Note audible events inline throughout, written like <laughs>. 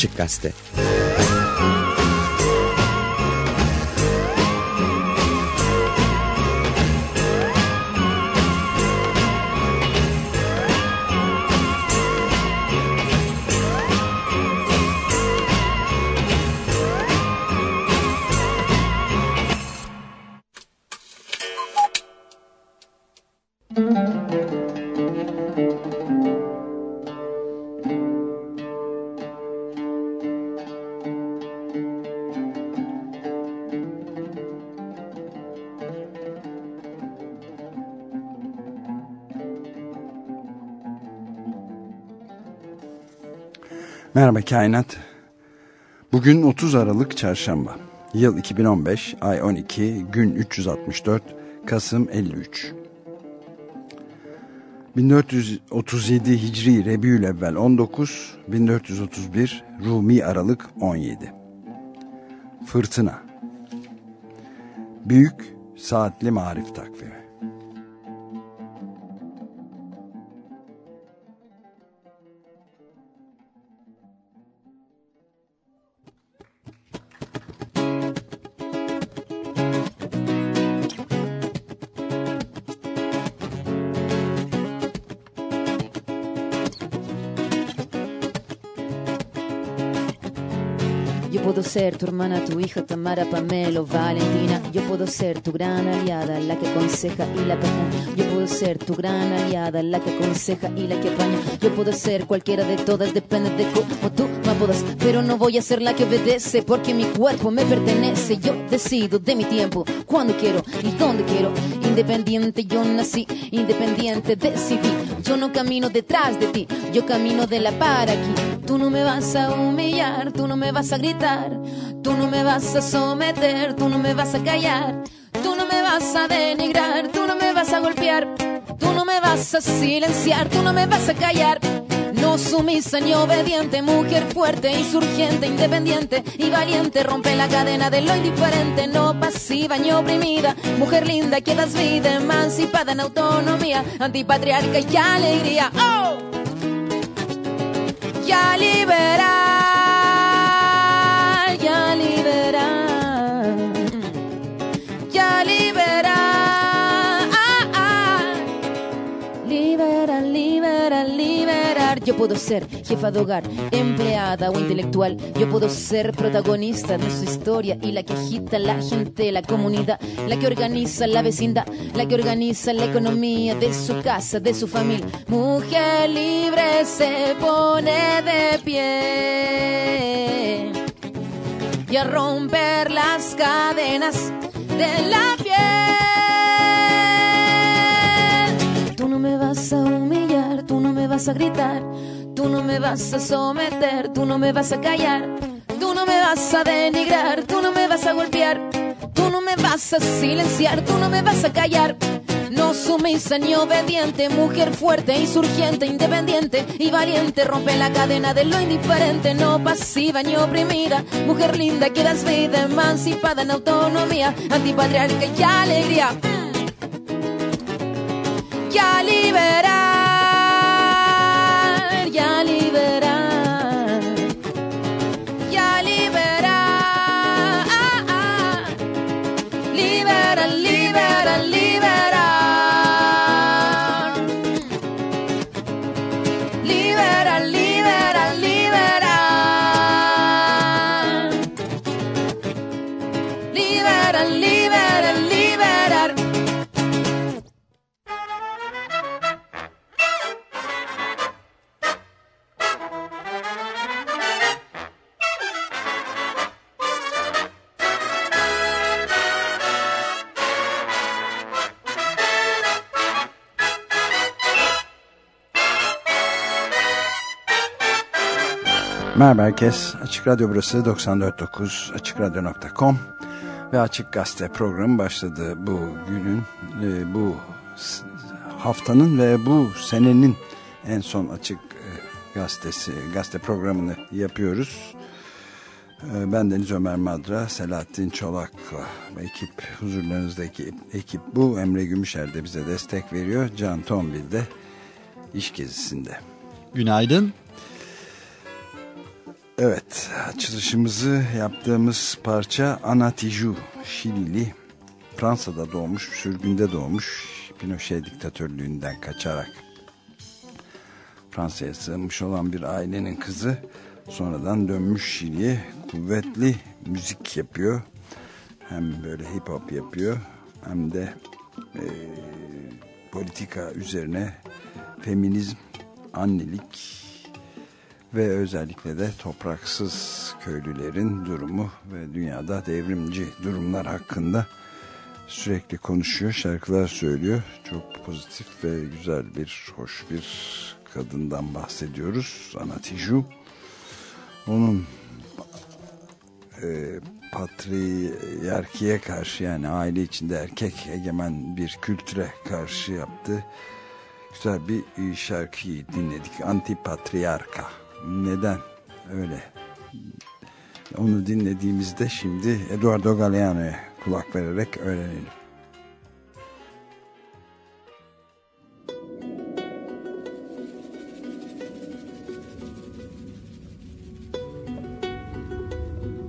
Açık Gazete Merhaba Kainat. Bugün 30 Aralık Çarşamba. Yıl 2015, ay 12, gün 364, Kasım 53. 1437 Hicri Rebiülevvel 19, 1431 Rumi Aralık 17. Fırtına. Büyük Saatli Marif Takvimi. Ser tu hermana, tu hija, Tamara, Pamelo, Valentina. Yo puedo ser tu gran aliada, la que aconseja y la que Yo puedo ser tu gran aliada, la que aconseja y la que apaña. Yo puedo ser cualquiera de todas, depende de cómo tú me apodas. Pero no voy a ser la que obedece, porque mi cuerpo me pertenece. Yo decido de mi tiempo, cuando quiero y dónde quiero. Independiente yo nací, independiente decidí. Yo no camino detrás de ti, yo camino de la para aquí. Tú no me vas a humillar, tú no me vas a gritar, tú no me vas a someter, tú no me vas a callar, tú no me vas a denigrar, tú no me vas a golpear, tú no me vas a silenciar, tú no me vas a callar. No sumisa ni obediente, mujer fuerte, insurgente, independiente y valiente, rompe la cadena de lo indiferente, no pasiva ni oprimida, mujer linda que das vida, emancipada en autonomía, antipatriarca y alegría. ¡Oh! Ya liberar, Yo puedo ser jefa de hogar, empleada o intelectual. Yo puedo ser protagonista de su historia y la que agita la gente, la comunidad, la que organiza la vecindad, la que organiza la economía de su casa, de su familia. Mujer libre se pone de pie y a romper las cadenas de la piel. Vas a gritar, tú no me vas a someter, tú no me vas a callar, tú no me vas a denigrar, tú no me vas a golpear, tú no me vas a silenciar, tú no me vas a callar. No sumisa ni obediente, mujer fuerte, insurgente, independiente y valiente, rompe la cadena de lo indiferente, no pasiva ni oprimida, mujer linda que das vida, emancipada en autonomía, antipatriarca y alegría. Ya liberar, Herkes. Açık Radyo burası 94.9 AçıkRadyo.com ve Açık Gazete programı başladı. Bu günün, e, bu haftanın ve bu senenin en son Açık e, Gazetesi, gazete programını yapıyoruz. E, Ben Deniz Ömer Madra, Selahattin Çolak'la ekip, huzurlarınızdaki ekip bu. Emre Gümüşer de bize destek veriyor. Can Tombil de iş gezisinde. Günaydın. Evet, açılışımızı yaptığımız parça Anatiju, Şilili, Fransa'da doğmuş, sürgünde doğmuş, Pinochet diktatörlüğünden kaçarak Fransa'ya sığınmış olan bir ailenin kızı sonradan dönmüş Şili'ye kuvvetli müzik yapıyor. Hem böyle hip hop yapıyor hem de e, politika üzerine feminizm, annelik ve özellikle de topraksız köylülerin durumu ve dünyada devrimci durumlar hakkında sürekli konuşuyor, şarkılar söylüyor. Çok pozitif ve güzel bir, hoş bir kadından bahsediyoruz. Anatiju. Onun e, patriyarkiye karşı yani aile içinde erkek egemen bir kültüre karşı yaptığı güzel bir şarkıyı dinledik. Antipatriarka. Neden öyle? Onu dinlediğimizde şimdi Eduardo Galeano'ya kulak vererek öğrenelim.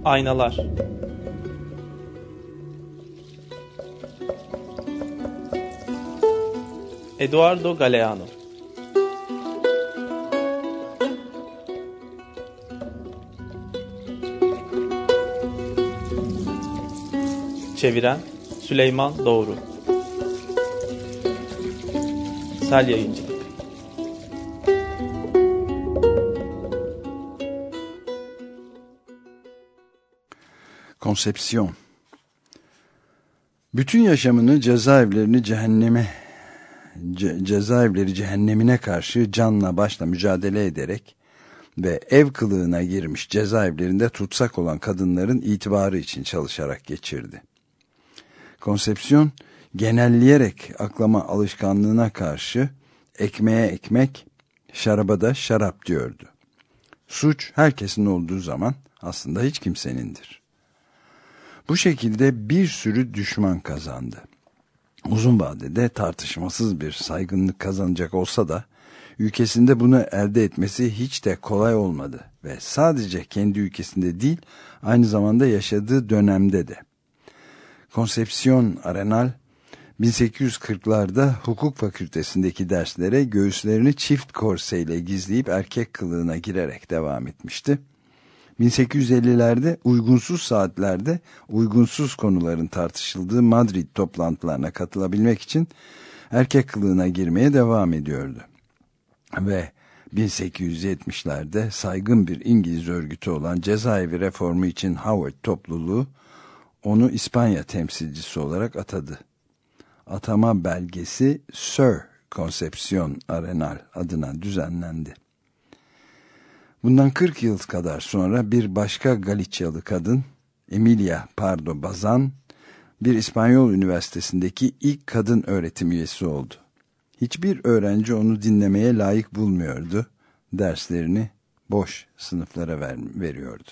Aynalar Eduardo Galeano Çeviren Süleyman Doğru. Sel Yayıncılık. Konsepsiyon. Bütün yaşamını cezaevlerini cehenneme ce cezaevleri cehennemine karşı canla başla mücadele ederek ve ev kılığına girmiş cezaevlerinde tutsak olan kadınların itibarı için çalışarak geçirdi. Konsepsiyon genelleyerek aklama alışkanlığına karşı ekmeğe ekmek, şaraba da şarap diyordu. Suç herkesin olduğu zaman aslında hiç kimsenindir. Bu şekilde bir sürü düşman kazandı. Uzun vadede tartışmasız bir saygınlık kazanacak olsa da ülkesinde bunu elde etmesi hiç de kolay olmadı ve sadece kendi ülkesinde değil aynı zamanda yaşadığı dönemde de. Konsepsiyon Arenal 1840'larda hukuk fakültesindeki derslere göğüslerini çift korseyle gizleyip erkek kılığına girerek devam etmişti. 1850'lerde uygunsuz saatlerde uygunsuz konuların tartışıldığı Madrid toplantılarına katılabilmek için erkek kılığına girmeye devam ediyordu. Ve 1870'lerde saygın bir İngiliz örgütü olan cezaevi reformu için Howard topluluğu onu İspanya temsilcisi olarak atadı. Atama belgesi Sir Concepcion Arenal adına düzenlendi. Bundan 40 yıl kadar sonra bir başka Galicyalı kadın Emilia Pardo Bazan bir İspanyol üniversitesindeki ilk kadın öğretim üyesi oldu. Hiçbir öğrenci onu dinlemeye layık bulmuyordu. Derslerini boş sınıflara ver, veriyordu.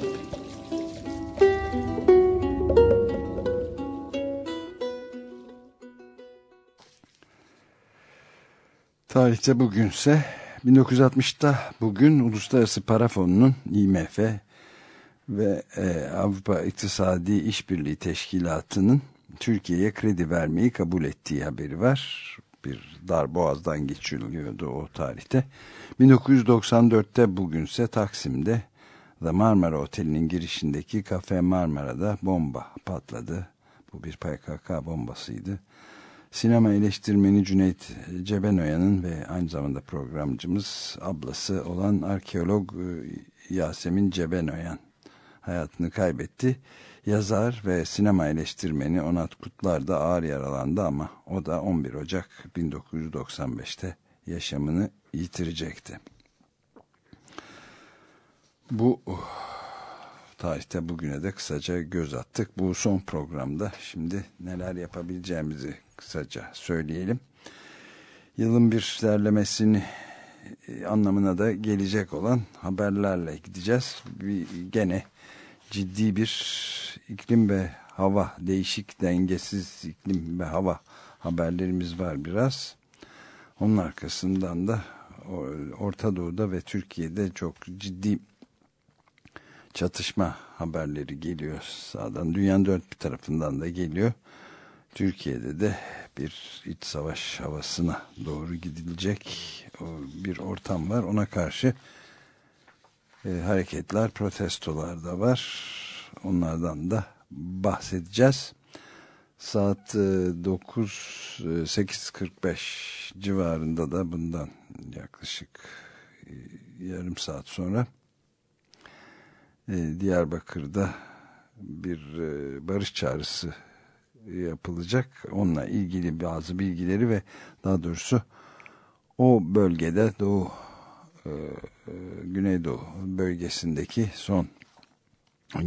Tarihte bugünse 1960'ta bugün Uluslararası Para Fonu'nun IMF ve e, Avrupa İktisadi İşbirliği Teşkilatı'nın Türkiye'ye kredi vermeyi kabul ettiği haberi var. Bir dar boğazdan geçiliyordu o tarihte. 1994'te bugünse Taksim'de The Marmara Oteli'nin girişindeki Kafe Marmara'da bomba patladı. Bu bir PKK bombasıydı sinema eleştirmeni Cüneyt Cebenoya'nın ve aynı zamanda programcımız ablası olan arkeolog e, Yasemin Cebenoyan hayatını kaybetti. Yazar ve sinema eleştirmeni Onat Kutlar da ağır yaralandı ama o da 11 Ocak 1995'te yaşamını yitirecekti. Bu uh, tarihte bugüne de kısaca göz attık. Bu son programda şimdi neler yapabileceğimizi kısaca söyleyelim. Yılın bir derlemesini e, anlamına da gelecek olan haberlerle gideceğiz. Bir, gene ciddi bir iklim ve hava değişik dengesiz iklim ve hava haberlerimiz var biraz. Onun arkasından da Orta Doğu'da ve Türkiye'de çok ciddi çatışma haberleri geliyor sağdan. Dünyanın dört bir tarafından da geliyor. Türkiye'de de bir iç savaş havasına doğru gidilecek bir ortam var. Ona karşı e, hareketler, protestolar da var. Onlardan da bahsedeceğiz. Saat 9 e, 8.45 e, civarında da bundan yaklaşık e, yarım saat sonra Diyarbakır'da bir barış çağrısı yapılacak. Onunla ilgili bazı bilgileri ve daha doğrusu o bölgede Doğu Güneydoğu bölgesindeki son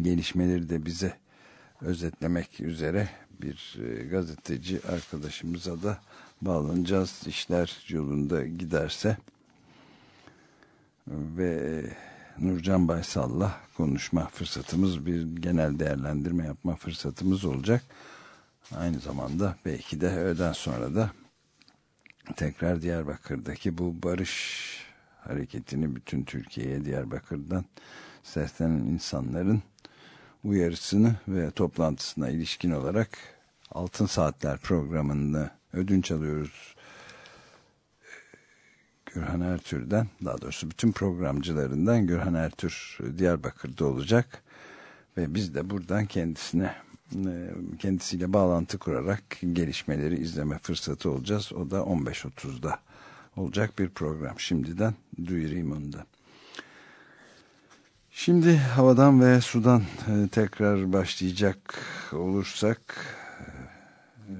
gelişmeleri de bize özetlemek üzere bir e, gazeteci arkadaşımıza da bağlanacağız. işler yolunda giderse ve e, Nurcan Baysal'la konuşma fırsatımız bir genel değerlendirme yapma fırsatımız olacak. Aynı zamanda belki de öğleden sonra da tekrar Diyarbakır'daki bu barış hareketini bütün Türkiye'ye Diyarbakır'dan seslenen insanların uyarısını ve toplantısına ilişkin olarak Altın Saatler programında ödünç alıyoruz. Gürhan Ertür'den daha doğrusu bütün programcılarından Gürhan Ertür Diyarbakır'da olacak ve biz de buradan kendisine kendisiyle bağlantı kurarak gelişmeleri izleme fırsatı olacağız. O da 15.30'da olacak bir program. Şimdiden duyurayım onu da. Şimdi havadan ve sudan e, tekrar başlayacak olursak e,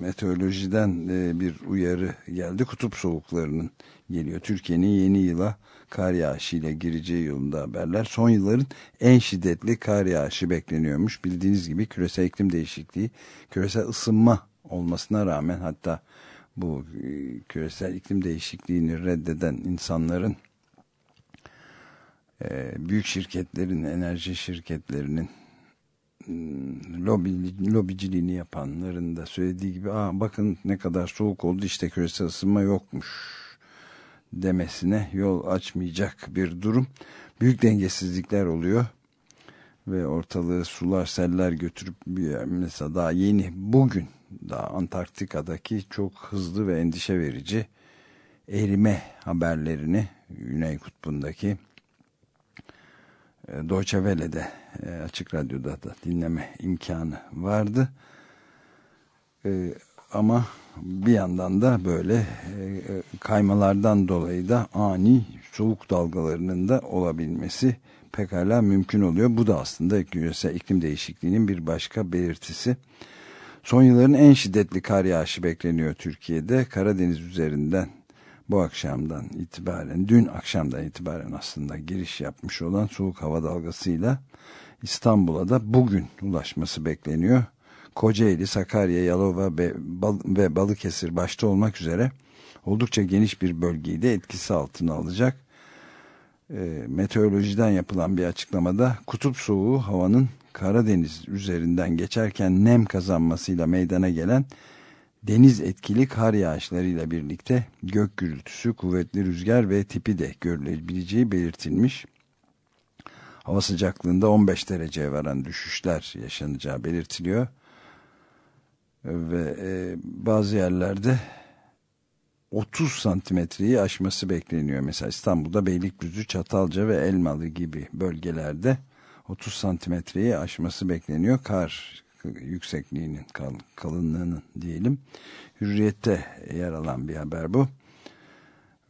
meteorolojiden e, bir uyarı geldi. Kutup soğuklarının geliyor. Türkiye'nin yeni yıla kar yağışıyla gireceği yolunda haberler. Son yılların en şiddetli kar yağışı bekleniyormuş. Bildiğiniz gibi küresel iklim değişikliği, küresel ısınma olmasına rağmen hatta bu küresel iklim değişikliğini reddeden insanların e, büyük şirketlerin, enerji şirketlerinin hmm, lobi, lobiciliğini yapanların da söylediği gibi Aa, bakın ne kadar soğuk oldu işte küresel ısınma yokmuş demesine yol açmayacak bir durum. Büyük dengesizlikler oluyor ve ortalığı sular seller götürüp mesela daha yeni bugün daha Antarktika'daki çok hızlı ve endişe verici erime haberlerini Güney Kutbu'ndaki e, Deutsche Welle'de e, Açık Radyo'da da dinleme imkanı vardı. E, ama bir yandan da böyle kaymalardan dolayı da ani soğuk dalgalarının da olabilmesi pekala mümkün oluyor. Bu da aslında küresel iklim değişikliğinin bir başka belirtisi. Son yılların en şiddetli kar yağışı bekleniyor Türkiye'de. Karadeniz üzerinden bu akşamdan itibaren, dün akşamdan itibaren aslında giriş yapmış olan soğuk hava dalgasıyla İstanbul'a da bugün ulaşması bekleniyor. Kocaeli, Sakarya, Yalova ve Balıkesir başta olmak üzere oldukça geniş bir bölgeyi de etkisi altına alacak. E, meteorolojiden yapılan bir açıklamada kutup soğuğu havanın Karadeniz üzerinden geçerken nem kazanmasıyla meydana gelen deniz etkili kar yağışlarıyla birlikte gök gürültüsü, kuvvetli rüzgar ve tipi de görülebileceği belirtilmiş. Hava sıcaklığında 15 dereceye varan düşüşler yaşanacağı belirtiliyor. Ve e, bazı yerlerde 30 santimetreyi aşması bekleniyor. Mesela İstanbul'da Beylikdüzü, Çatalca ve Elmalı gibi bölgelerde 30 santimetreyi aşması bekleniyor. Kar yüksekliğinin kal, kalınlığının diyelim hürriyette yer alan bir haber bu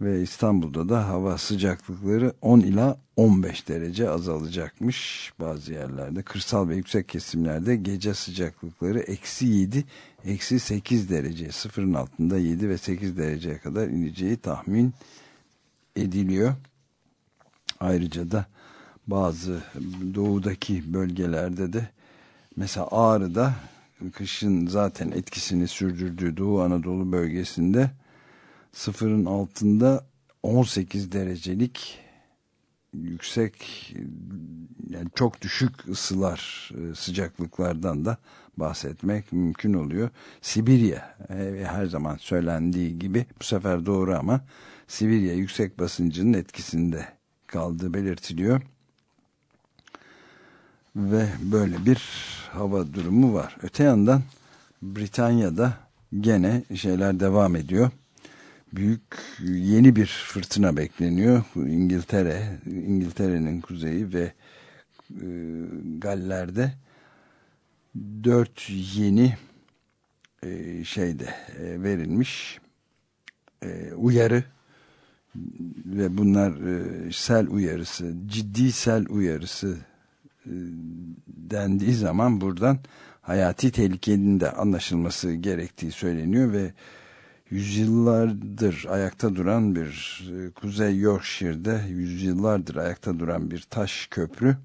ve İstanbul'da da hava sıcaklıkları 10 ila 15 derece azalacakmış. Bazı yerlerde kırsal ve yüksek kesimlerde gece sıcaklıkları eksi 7 eksi 8 derece. Sıfırın altında 7 ve 8 dereceye kadar ineceği tahmin ediliyor. Ayrıca da bazı doğudaki bölgelerde de mesela Ağrı'da kışın zaten etkisini sürdürdüğü Doğu Anadolu bölgesinde sıfırın altında 18 derecelik yüksek yani çok düşük ısılar e, sıcaklıklardan da bahsetmek mümkün oluyor. Sibirya e, her zaman söylendiği gibi bu sefer doğru ama Sibirya yüksek basıncının etkisinde kaldığı belirtiliyor. Ve böyle bir hava durumu var. Öte yandan Britanya'da gene şeyler devam ediyor. Büyük yeni bir fırtına bekleniyor. İngiltere, İngiltere'nin kuzeyi ve e, Galler'de dört yeni e, şeyde e, verilmiş uyarı ve bunlar sel uyarısı, ciddi sel uyarısı dendiği zaman buradan hayati tehlikenin de anlaşılması gerektiği söyleniyor ve yüzyıllardır ayakta duran bir e, Kuzey Yorkshire'de yüzyıllardır ayakta duran bir taş köprü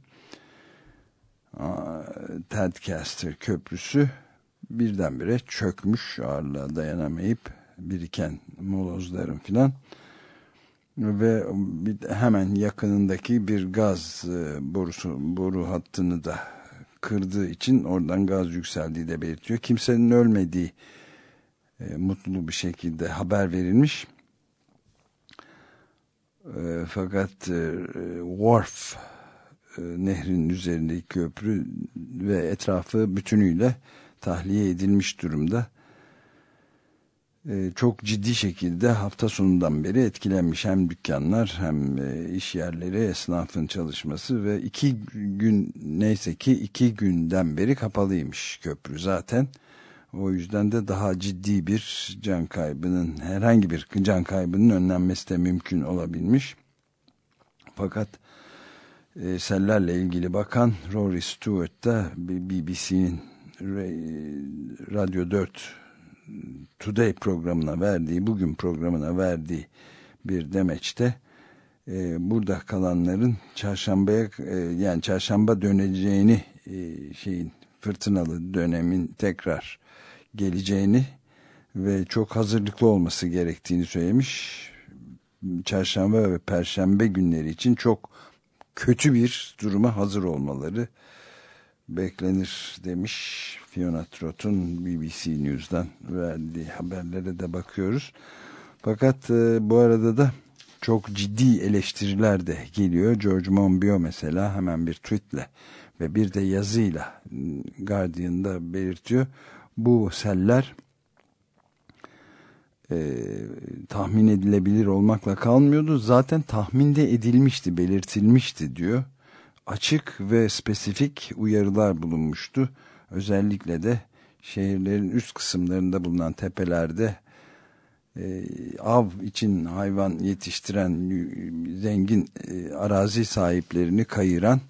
Tadcaster Köprüsü birdenbire çökmüş ağırlığa dayanamayıp biriken molozların filan ve hemen yakınındaki bir gaz e, borusu boru hattını da kırdığı için oradan gaz yükseldiği de belirtiyor. Kimsenin ölmediği e, mutlu bir şekilde haber verilmiş. E, fakat e, Wharf e, nehrin üzerindeki köprü ve etrafı bütünüyle tahliye edilmiş durumda. E, çok ciddi şekilde hafta sonundan beri etkilenmiş hem dükkanlar hem e, iş yerleri esnafın çalışması ve iki gün neyse ki iki günden beri kapalıymış köprü zaten. O yüzden de daha ciddi bir can kaybının herhangi bir can kaybının önlenmesi de mümkün olabilmiş. Fakat e, sellerle ilgili bakan Rory Stewart da BBC'nin Radyo 4 Today programına verdiği, bugün programına verdiği bir demeçte e, burada kalanların çarşambaya e, yani çarşamba döneceğini e, şeyin fırtınalı dönemin tekrar geleceğini ve çok hazırlıklı olması gerektiğini söylemiş. Çarşamba ve perşembe günleri için çok kötü bir duruma hazır olmaları beklenir demiş Fiona Trott'un BBC News'dan verdiği haberlere de bakıyoruz. Fakat e, bu arada da çok ciddi eleştiriler de geliyor. George Monbiot mesela hemen bir tweetle ve bir de yazıyla Guardian'da belirtiyor. Bu seller e, tahmin edilebilir olmakla kalmıyordu. Zaten tahminde edilmişti, belirtilmişti diyor. Açık ve spesifik uyarılar bulunmuştu. Özellikle de şehirlerin üst kısımlarında bulunan tepelerde e, av için hayvan yetiştiren zengin e, arazi sahiplerini kayıran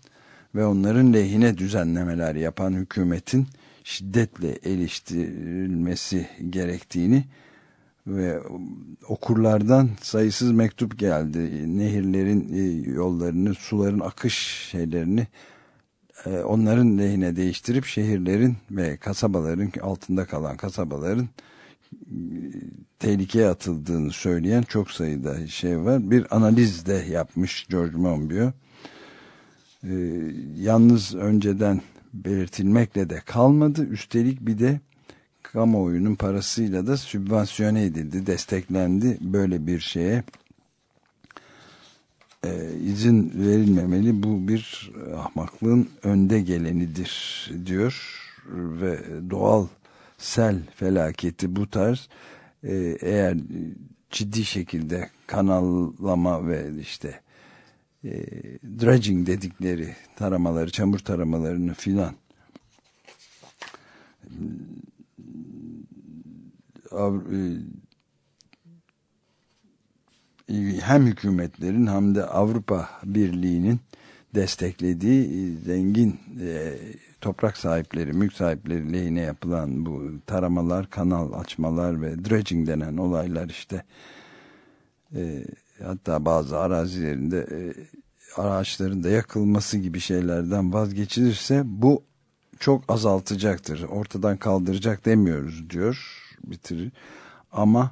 ve onların lehine düzenlemeler yapan hükümetin şiddetle eleştirilmesi gerektiğini ve okurlardan sayısız mektup geldi. Nehirlerin e, yollarını, suların akış şeylerini e, onların lehine değiştirip şehirlerin ve kasabaların altında kalan kasabaların e, tehlikeye atıldığını söyleyen çok sayıda şey var. Bir analiz de yapmış George Monbiot. Yalnız önceden belirtilmekle de kalmadı. Üstelik bir de kamuoyunun parasıyla da sübvansiyone edildi, desteklendi böyle bir şeye e, izin verilmemeli. Bu bir ahmaklığın önde gelenidir diyor ve doğal sel felaketi bu tarz e, eğer ciddi şekilde kanallama ve işte e, dredging dedikleri taramaları, çamur taramalarını filan. E, hem hükümetlerin hem de Avrupa Birliği'nin desteklediği zengin e, toprak sahipleri, mülk sahipleri lehine yapılan bu taramalar, kanal açmalar ve dredging denen olaylar işte hatta bazı arazilerinde araçların da yakılması gibi şeylerden vazgeçilirse bu çok azaltacaktır. Ortadan kaldıracak demiyoruz diyor bitirir. Ama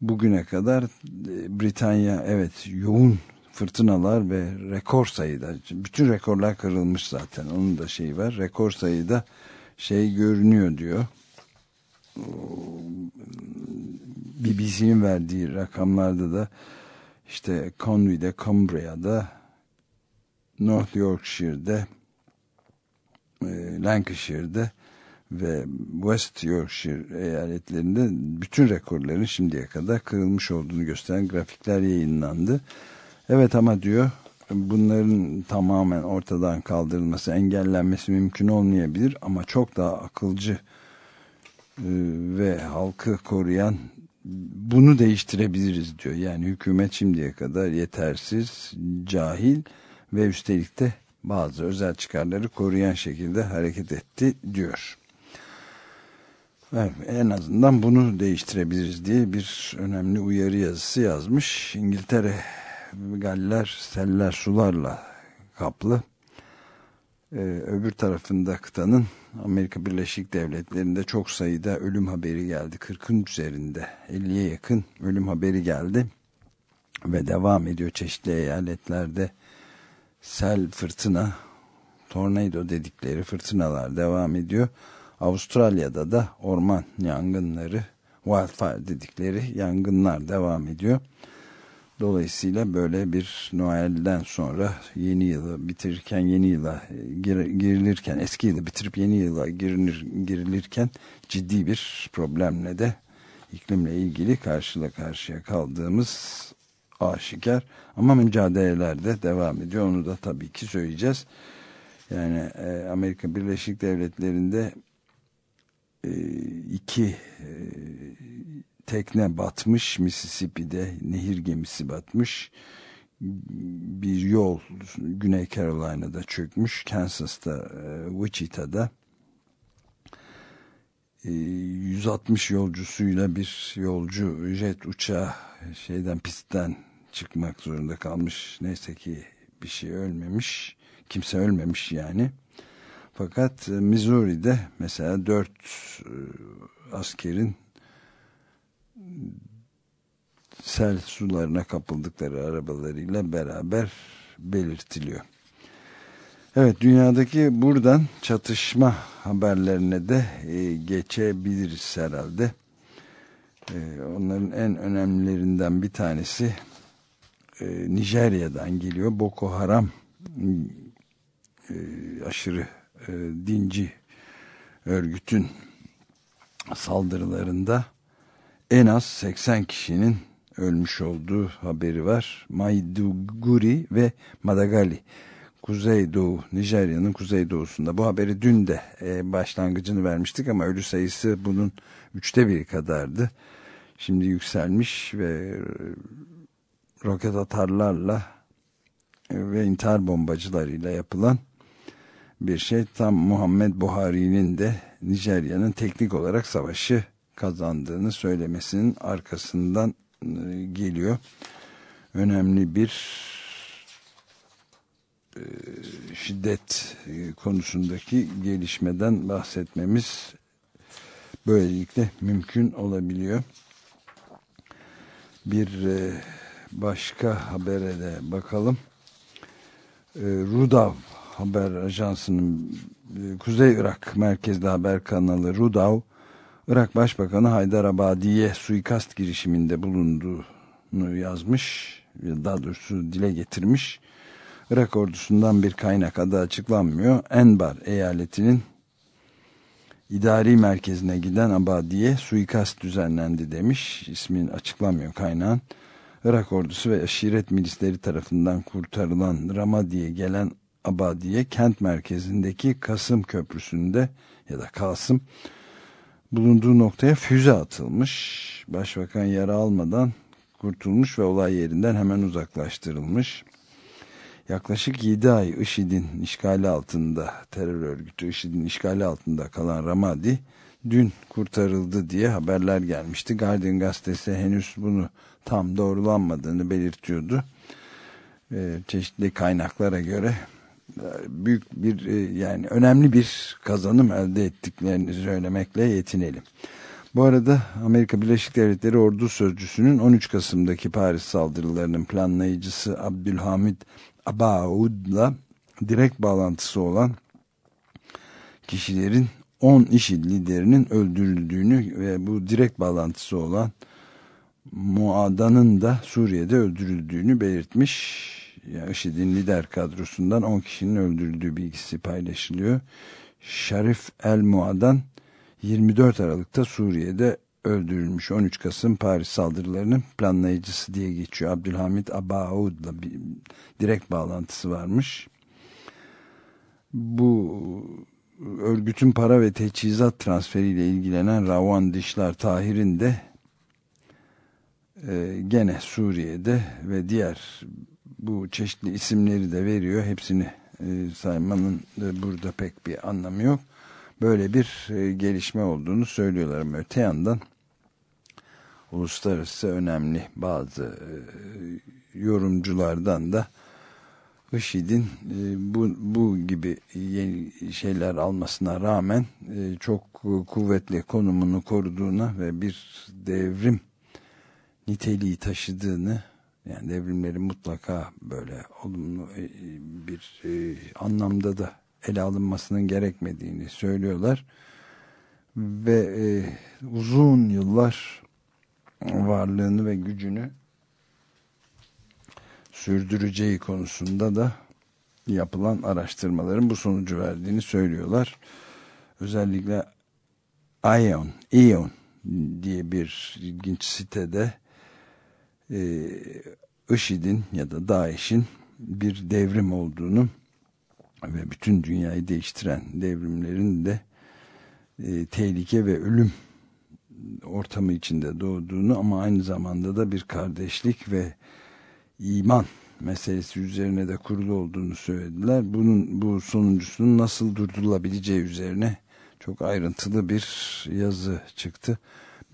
bugüne kadar e, Britanya evet yoğun fırtınalar ve rekor sayıda bütün rekorlar kırılmış zaten onun da şeyi var rekor sayıda şey görünüyor diyor BBC'nin verdiği rakamlarda da işte Conway'de, Cumbria'da, North Yorkshire'de, e, Lancashire'de ve West Yorkshire eyaletlerinde bütün rekorların şimdiye kadar kırılmış olduğunu gösteren grafikler yayınlandı. Evet ama diyor bunların tamamen ortadan kaldırılması, engellenmesi mümkün olmayabilir ama çok daha akılcı e, ve halkı koruyan bunu değiştirebiliriz diyor. Yani hükümet şimdiye kadar yetersiz, cahil ve üstelik de bazı özel çıkarları koruyan şekilde hareket etti diyor. Evet, en azından bunu değiştirebiliriz diye bir önemli uyarı yazısı yazmış. İngiltere galler, seller, sularla kaplı. Ee, öbür tarafında kıtanın Amerika Birleşik Devletleri'nde çok sayıda ölüm haberi geldi. 40'ın üzerinde 50'ye yakın ölüm haberi geldi. Ve devam ediyor çeşitli eyaletlerde sel, fırtına, tornado dedikleri fırtınalar devam ediyor. Avustralya'da da orman yangınları, wildfire dedikleri yangınlar devam ediyor. Dolayısıyla böyle bir Noel'den sonra yeni yılı bitirirken yeni yıla gir, girilirken eski yılı bitirip yeni yıla girilir, girilirken ciddi bir problemle de iklimle ilgili karşıla karşıya kaldığımız aşikar. Ama mücadeleler de devam ediyor. Onu da tabii ki söyleyeceğiz. Yani e, Amerika Birleşik Devletleri'nde e, iki e, tekne batmış. Mississippi'de nehir gemisi batmış. Bir yol Güney Carolina'da çökmüş. Kansas'ta e, Wichita'da 160 yolcusuyla bir yolcu jet uçağı şeyden pistten çıkmak zorunda kalmış neyse ki bir şey ölmemiş kimse ölmemiş yani fakat Missouri'de mesela dört askerin sel sularına kapıldıkları arabalarıyla beraber belirtiliyor. Evet dünyadaki buradan çatışma haberlerine de e, geçebiliriz herhalde. E, onların en önemlilerinden bir tanesi e, Nijerya'dan geliyor. Boko Haram e, aşırı e, dinci örgütün saldırılarında en az 80 kişinin ölmüş olduğu haberi var. Maiduguri ve Madagali Kuzeydoğu, Nijerya'nın kuzeydoğusunda. Bu haberi dün de e, başlangıcını vermiştik ama ölü sayısı bunun üçte biri kadardı. Şimdi yükselmiş ve roket atarlarla e, ve intihar bombacılarıyla yapılan bir şey. Tam Muhammed Buhari'nin de Nijerya'nın teknik olarak savaşı kazandığını söylemesinin arkasından e, geliyor. Önemli bir e, şiddet konusundaki gelişmeden bahsetmemiz böylelikle mümkün olabiliyor. Bir başka habere de bakalım. Rudav haber ajansının Kuzey Irak merkezli haber kanalı Rudav Irak Başbakanı Haydar Abadi'ye suikast girişiminde bulunduğunu yazmış. Daha doğrusu dile getirmiş. Irak ordusundan bir kaynak adı açıklanmıyor. Enbar eyaletinin idari merkezine giden Abadi'ye suikast düzenlendi demiş. İsmin açıklanmıyor kaynağın. Irak ordusu ve aşiret milisleri tarafından kurtarılan Ramadi'ye gelen Abadi'ye kent merkezindeki Kasım Köprüsü'nde ya da Kasım bulunduğu noktaya füze atılmış. Başbakan yara almadan kurtulmuş ve olay yerinden hemen uzaklaştırılmış. Yaklaşık 7 ay IŞİD'in işgali altında, terör örgütü IŞİD'in işgali altında kalan Ramadi dün kurtarıldı diye haberler gelmişti. Guardian gazetesi henüz bunu tam doğrulanmadığını belirtiyordu. e, çeşitli kaynaklara göre e, büyük bir e, yani önemli bir kazanım elde ettiklerini söylemekle yetinelim. Bu arada Amerika Birleşik Devletleri Ordu Sözcüsü'nün 13 Kasım'daki Paris saldırılarının planlayıcısı Abdülhamid Abaoud'la direkt bağlantısı olan kişilerin 10 IŞİD liderinin öldürüldüğünü ve bu direkt bağlantısı olan Muada'nın da Suriye'de öldürüldüğünü belirtmiş. Yani IŞİD'in lider kadrosundan 10 kişinin öldürüldüğü bilgisi paylaşılıyor. Şarif El Muadan 24 Aralık'ta Suriye'de öldürülmüş 13 Kasım Paris saldırılarının planlayıcısı diye geçiyor. Abdülhamit Abaoud'la bir direkt bağlantısı varmış. Bu örgütün para ve teçhizat transferiyle ilgilenen Ravan Dişler Tahir'in de e, gene Suriye'de ve diğer bu çeşitli isimleri de veriyor. Hepsini e, saymanın da burada pek bir anlamı yok. Böyle bir e, gelişme olduğunu söylüyorlar öte yandan uluslararası önemli bazı e, yorumculardan da IŞİD'in bu, bu gibi yeni şeyler almasına rağmen çok kuvvetli konumunu koruduğuna ve bir devrim niteliği taşıdığını yani devrimlerin mutlaka böyle olumlu e, bir anlamda da ele alınmasının gerekmediğini söylüyorlar ve uzun yıllar varlığını ve gücünü sürdüreceği konusunda da yapılan araştırmaların bu sonucu verdiğini söylüyorlar. Özellikle ION, ION diye bir ilginç sitede e, IŞİD'in ya da DAEŞ'in bir devrim olduğunu ve bütün dünyayı değiştiren devrimlerin de e, tehlike ve ölüm ortamı içinde doğduğunu ama aynı zamanda da bir kardeşlik ve iman meselesi üzerine de kurulu olduğunu söylediler. Bunun bu sonuncusunun nasıl durdurulabileceği üzerine çok ayrıntılı bir yazı çıktı.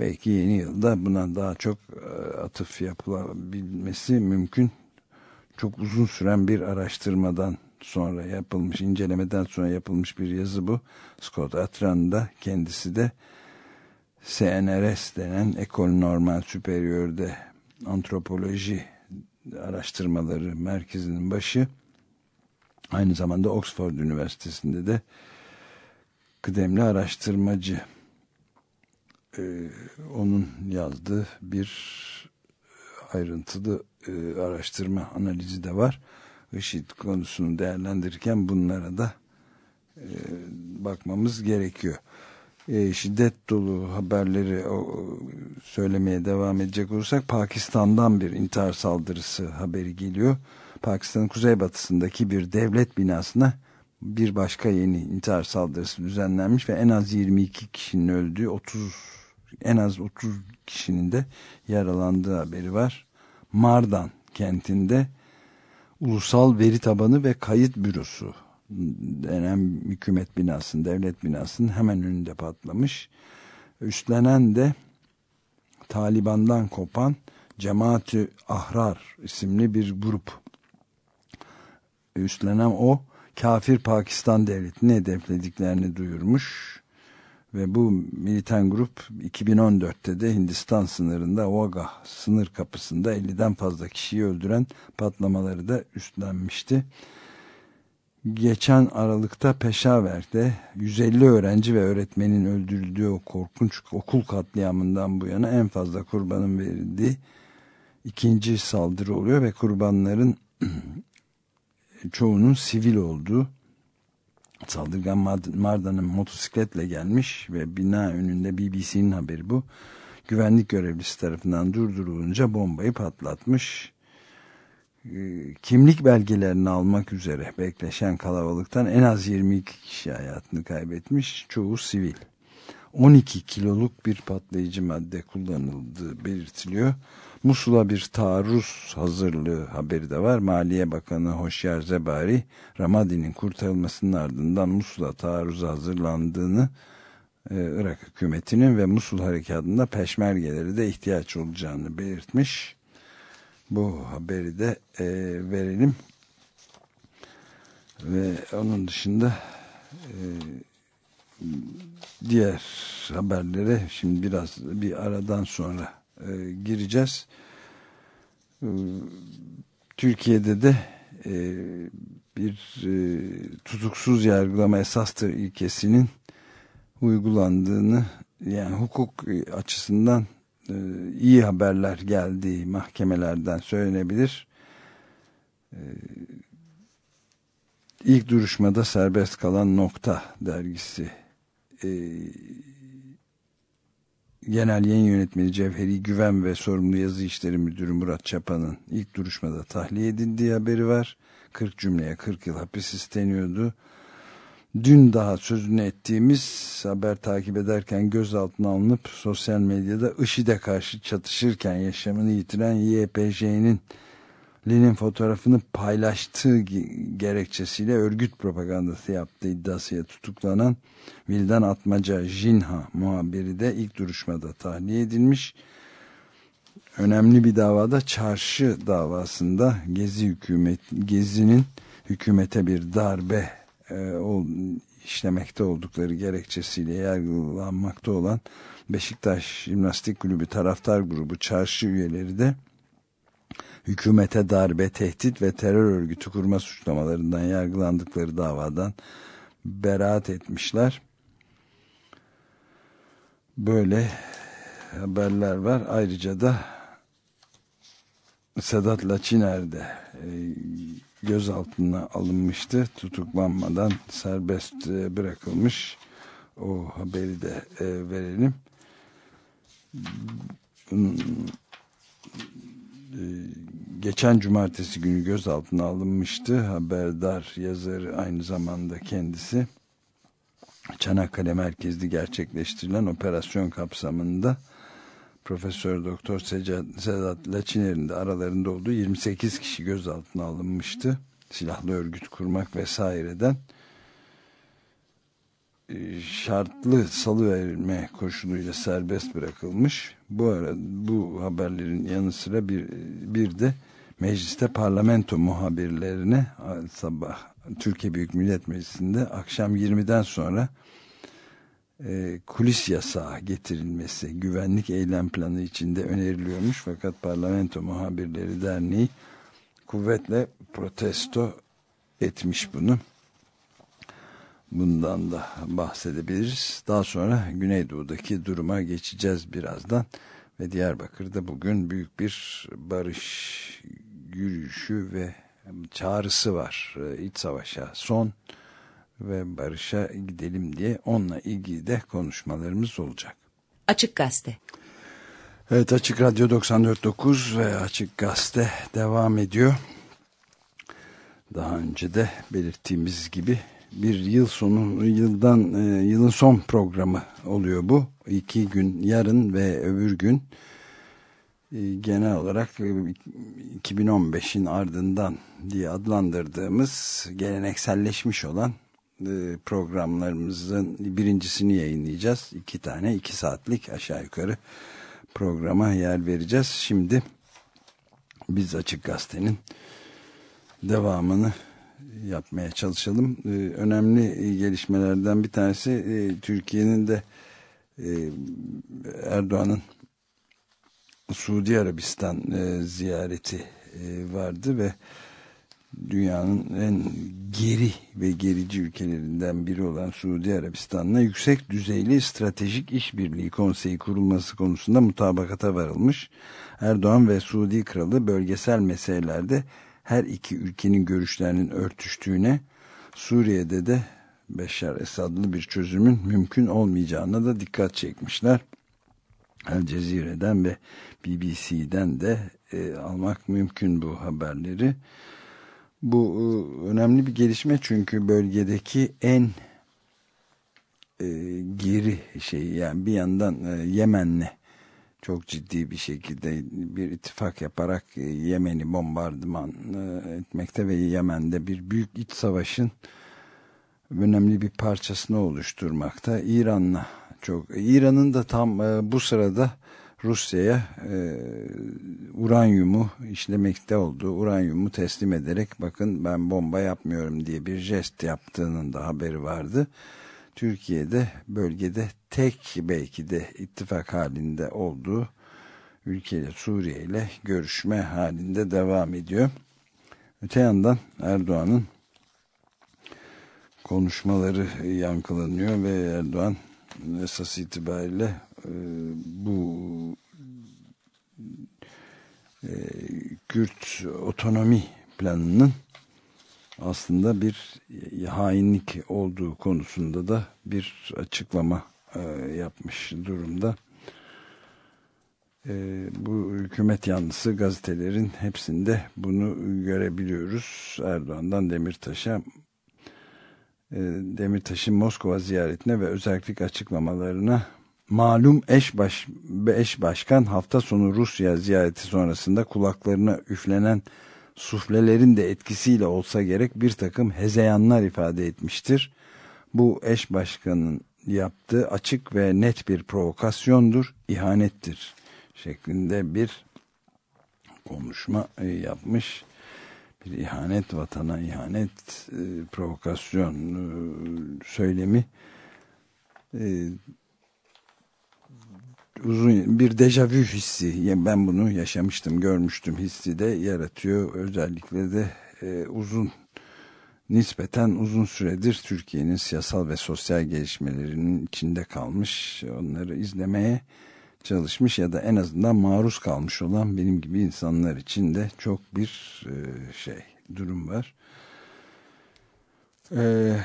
Belki yeni yılda buna daha çok e, atıf yapılabilmesi mümkün. Çok uzun süren bir araştırmadan sonra yapılmış, incelemeden sonra yapılmış bir yazı bu. Scott Atran da kendisi de CNRS denen Ekol Normal Superior'de antropoloji araştırmaları merkezinin başı aynı zamanda Oxford Üniversitesi'nde de kıdemli araştırmacı ee, onun yazdığı bir ayrıntılı e, araştırma analizi de var. IŞİD konusunu değerlendirirken bunlara da e, bakmamız gerekiyor e, şiddet dolu haberleri o, söylemeye devam edecek olursak Pakistan'dan bir intihar saldırısı haberi geliyor. Pakistan'ın kuzeybatısındaki bir devlet binasına bir başka yeni intihar saldırısı düzenlenmiş ve en az 22 kişinin öldüğü 30 en az 30 kişinin de yaralandığı haberi var. Mardan kentinde Ulusal Veri Tabanı ve Kayıt Bürosu denen hükümet binasının, devlet binasının hemen önünde patlamış. Üstlenen de Taliban'dan kopan Cemaat-ü Ahrar isimli bir grup. Üstlenen o kafir Pakistan devletini hedeflediklerini duyurmuş ve bu militan grup 2014'te de Hindistan sınırında Wagah sınır kapısında 50'den fazla kişiyi öldüren patlamaları da üstlenmişti. Geçen Aralık'ta Peşaver'de 150 öğrenci ve öğretmenin öldürüldüğü korkunç okul katliamından bu yana en fazla kurbanın verildiği ikinci saldırı oluyor ve kurbanların <clears throat> çoğunun sivil olduğu saldırgan Marda'nın motosikletle gelmiş ve bina önünde BBC'nin haberi bu. Güvenlik görevlisi tarafından durdurulunca bombayı patlatmış e, kimlik belgelerini almak üzere bekleşen kalabalıktan en az 22 kişi hayatını kaybetmiş. Çoğu sivil. 12 kiloluk bir patlayıcı madde kullanıldığı belirtiliyor. Musul'a bir taarruz hazırlığı haberi de var. Maliye Bakanı Hoşyar Zebari, Ramadi'nin kurtarılmasının ardından Musul'a taarruz hazırlandığını, e, Irak hükümetinin ve Musul harekatında peşmergeleri de ihtiyaç olacağını belirtmiş Bu haberi de e, verelim. Ve onun dışında e, diğer haberlere şimdi biraz bir aradan sonra e, gireceğiz. E, Türkiye'de de e, bir e, tutuksuz yargılama esastır ilkesinin uygulandığını yani hukuk açısından e, iyi haberler geldiği mahkemelerden söylenebilir. E, ilk duruşmada serbest kalan Nokta dergisi e, Genel Yayın Yönetmeni Cevheri Güven ve Sorumlu Yazı İşleri Müdürü Murat Çapa'nın ilk duruşmada tahliye edildiği haberi var. 40 cümleye 40 yıl hapis isteniyordu. Dün daha sözünü ettiğimiz haber takip ederken gözaltına alınıp sosyal medyada IŞİD'e karşı çatışırken yaşamını yitiren YPJ'nin Lenin fotoğrafını paylaştığı gerekçesiyle örgüt propagandası yaptığı iddiasıyla tutuklanan Vildan Atmaca Jinha muhabiri de ilk duruşmada tahliye edilmiş. Önemli bir davada çarşı davasında Gezi hükümet Gezi'nin hükümete bir darbe e, ol, işlemekte oldukları gerekçesiyle yargılanmakta olan Beşiktaş Jimnastik Kulübü taraftar grubu çarşı üyeleri de hükümete darbe, tehdit ve terör örgütü kurma suçlamalarından yargılandıkları davadan beraat etmişler. Böyle haberler var. Ayrıca da Sedat Laçiner de e, gözaltına alınmıştı. Tutuklanmadan serbest e, bırakılmış. O haberi de e, verelim. E, geçen cumartesi günü gözaltına alınmıştı. Haberdar yazarı aynı zamanda kendisi. Çanakkale merkezli gerçekleştirilen operasyon kapsamında Profesör Doktor Sedat Laçiner'in de aralarında olduğu 28 kişi gözaltına alınmıştı. Silahlı örgüt kurmak vesaireden e, şartlı salı verilme koşuluyla serbest bırakılmış. Bu arada bu haberlerin yanı sıra bir, bir de mecliste parlamento muhabirlerine sabah Türkiye Büyük Millet Meclisi'nde akşam 20'den sonra e, kulis yasağı getirilmesi güvenlik eylem planı içinde öneriliyormuş fakat Parlamento Muhabirleri Derneği kuvvetle protesto etmiş bunu. Bundan da bahsedebiliriz. Daha sonra Güneydoğu'daki duruma geçeceğiz birazdan. Ve Diyarbakır'da bugün büyük bir barış yürüyüşü ve çağrısı var. E, iç savaşa son ve barışa gidelim diye onunla ilgili de konuşmalarımız olacak. Açık Gazete Evet Açık Radyo 94.9 ve Açık Gazete devam ediyor. Daha önce de belirttiğimiz gibi bir yıl sonu yıldan e, yılın son programı oluyor bu. İki gün yarın ve öbür gün e, genel olarak 2015'in ardından diye adlandırdığımız gelenekselleşmiş olan e, programlarımızın birincisini yayınlayacağız. İki tane iki saatlik aşağı yukarı programa yer vereceğiz. Şimdi biz Açık Gazete'nin devamını yapmaya çalışalım. E, önemli gelişmelerden bir tanesi e, Türkiye'nin de Erdoğan'ın Suudi Arabistan ziyareti vardı ve dünyanın en geri ve gerici ülkelerinden biri olan Suudi Arabistan'la yüksek düzeyli stratejik işbirliği konseyi kurulması konusunda mutabakata varılmış. Erdoğan ve Suudi Kralı bölgesel meselelerde her iki ülkenin görüşlerinin örtüştüğüne, Suriye'de de Beşar Esad'lı bir çözümün mümkün olmayacağına da dikkat çekmişler. El Cezire'den ve BBC'den de e, almak mümkün bu haberleri. Bu e, önemli bir gelişme çünkü bölgedeki en e, geri şey yani bir yandan e, Yemen'le çok ciddi bir şekilde bir ittifak yaparak e, Yemen'i bombardıman e, etmekte ve Yemen'de bir büyük iç savaşın önemli bir parçasını oluşturmakta. İran'la çok İran'ın da tam e, bu sırada Rusya'ya e, uranyumu işlemekte olduğu uranyumu teslim ederek bakın ben bomba yapmıyorum diye bir jest yaptığının da haberi vardı. Türkiye'de bölgede tek belki de ittifak halinde olduğu ülkeyle Suriye ile görüşme halinde devam ediyor. Öte yandan Erdoğan'ın konuşmaları yankılanıyor ve Erdoğan esas itibariyle e, bu e, Kürt otonomi planının aslında bir hainlik olduğu konusunda da bir açıklama e, yapmış durumda. E, bu hükümet yanlısı gazetelerin hepsinde bunu görebiliyoruz. Erdoğan'dan Demirtaş'a e, Demirtaş'ın Moskova ziyaretine ve özellik açıklamalarına malum eş, baş, eş başkan hafta sonu Rusya ziyareti sonrasında kulaklarına üflenen suflelerin de etkisiyle olsa gerek bir takım hezeyanlar ifade etmiştir. Bu eş başkanın yaptığı açık ve net bir provokasyondur, ihanettir şeklinde bir konuşma e, yapmış. Bir ihanet vatana, ihanet, e, provokasyon e, söylemi uzun bir dejavü hissi. Ben bunu yaşamıştım görmüştüm. Hissi de yaratıyor. Özellikle de e, uzun nispeten uzun süredir Türkiye'nin siyasal ve sosyal gelişmelerinin içinde kalmış onları izlemeye çalışmış ya da en azından maruz kalmış olan benim gibi insanlar için de çok bir e, şey durum var. Eee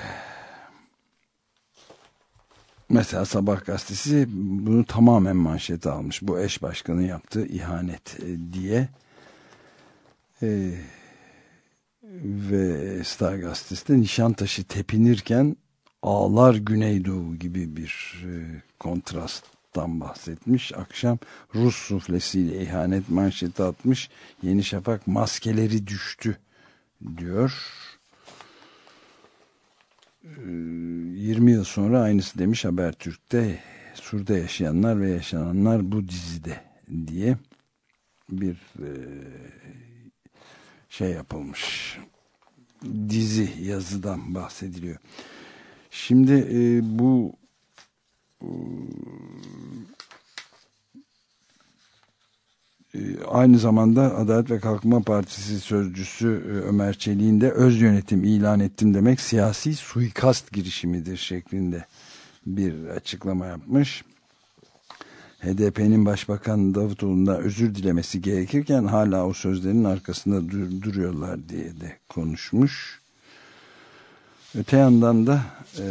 Mesela Sabah gazetesi bunu tamamen manşete almış. Bu eş başkanın yaptığı ihanet e, diye. Ee, ve Star gazetesi de Nişantaşı tepinirken ağlar Güneydoğu gibi bir e, kontrasttan bahsetmiş. Akşam Rus suflesiyle ihanet manşeti atmış. Yeni Şafak maskeleri düştü diyor 20 yıl sonra aynısı demiş Habertürk'te Sur'da yaşayanlar ve yaşananlar bu dizide diye bir e, şey yapılmış dizi yazıdan bahsediliyor. Şimdi e, bu Ee, aynı zamanda Adalet ve Kalkınma Partisi sözcüsü e, Ömer Çelik'in de öz yönetim ilan ettim demek siyasi suikast girişimidir şeklinde bir açıklama yapmış. HDP'nin Başbakan Davutoğlu'ndan özür dilemesi gerekirken hala o sözlerin arkasında dur duruyorlar diye de konuşmuş. Öte yandan da e,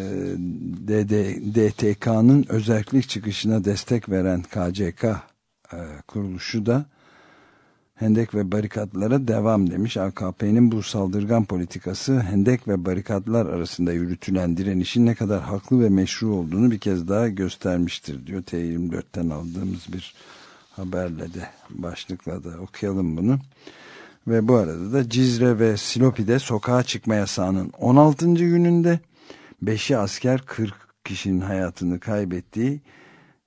DTK'nın özellik çıkışına destek veren KCK e, kuruluşu da hendek ve barikatlara devam demiş. AKP'nin bu saldırgan politikası hendek ve barikatlar arasında yürütülen direnişin ne kadar haklı ve meşru olduğunu bir kez daha göstermiştir diyor. T24'ten aldığımız bir haberle de başlıkla da okuyalım bunu. Ve bu arada da Cizre ve Silopi'de sokağa çıkma yasağının 16. gününde 5'i asker 40 kişinin hayatını kaybettiği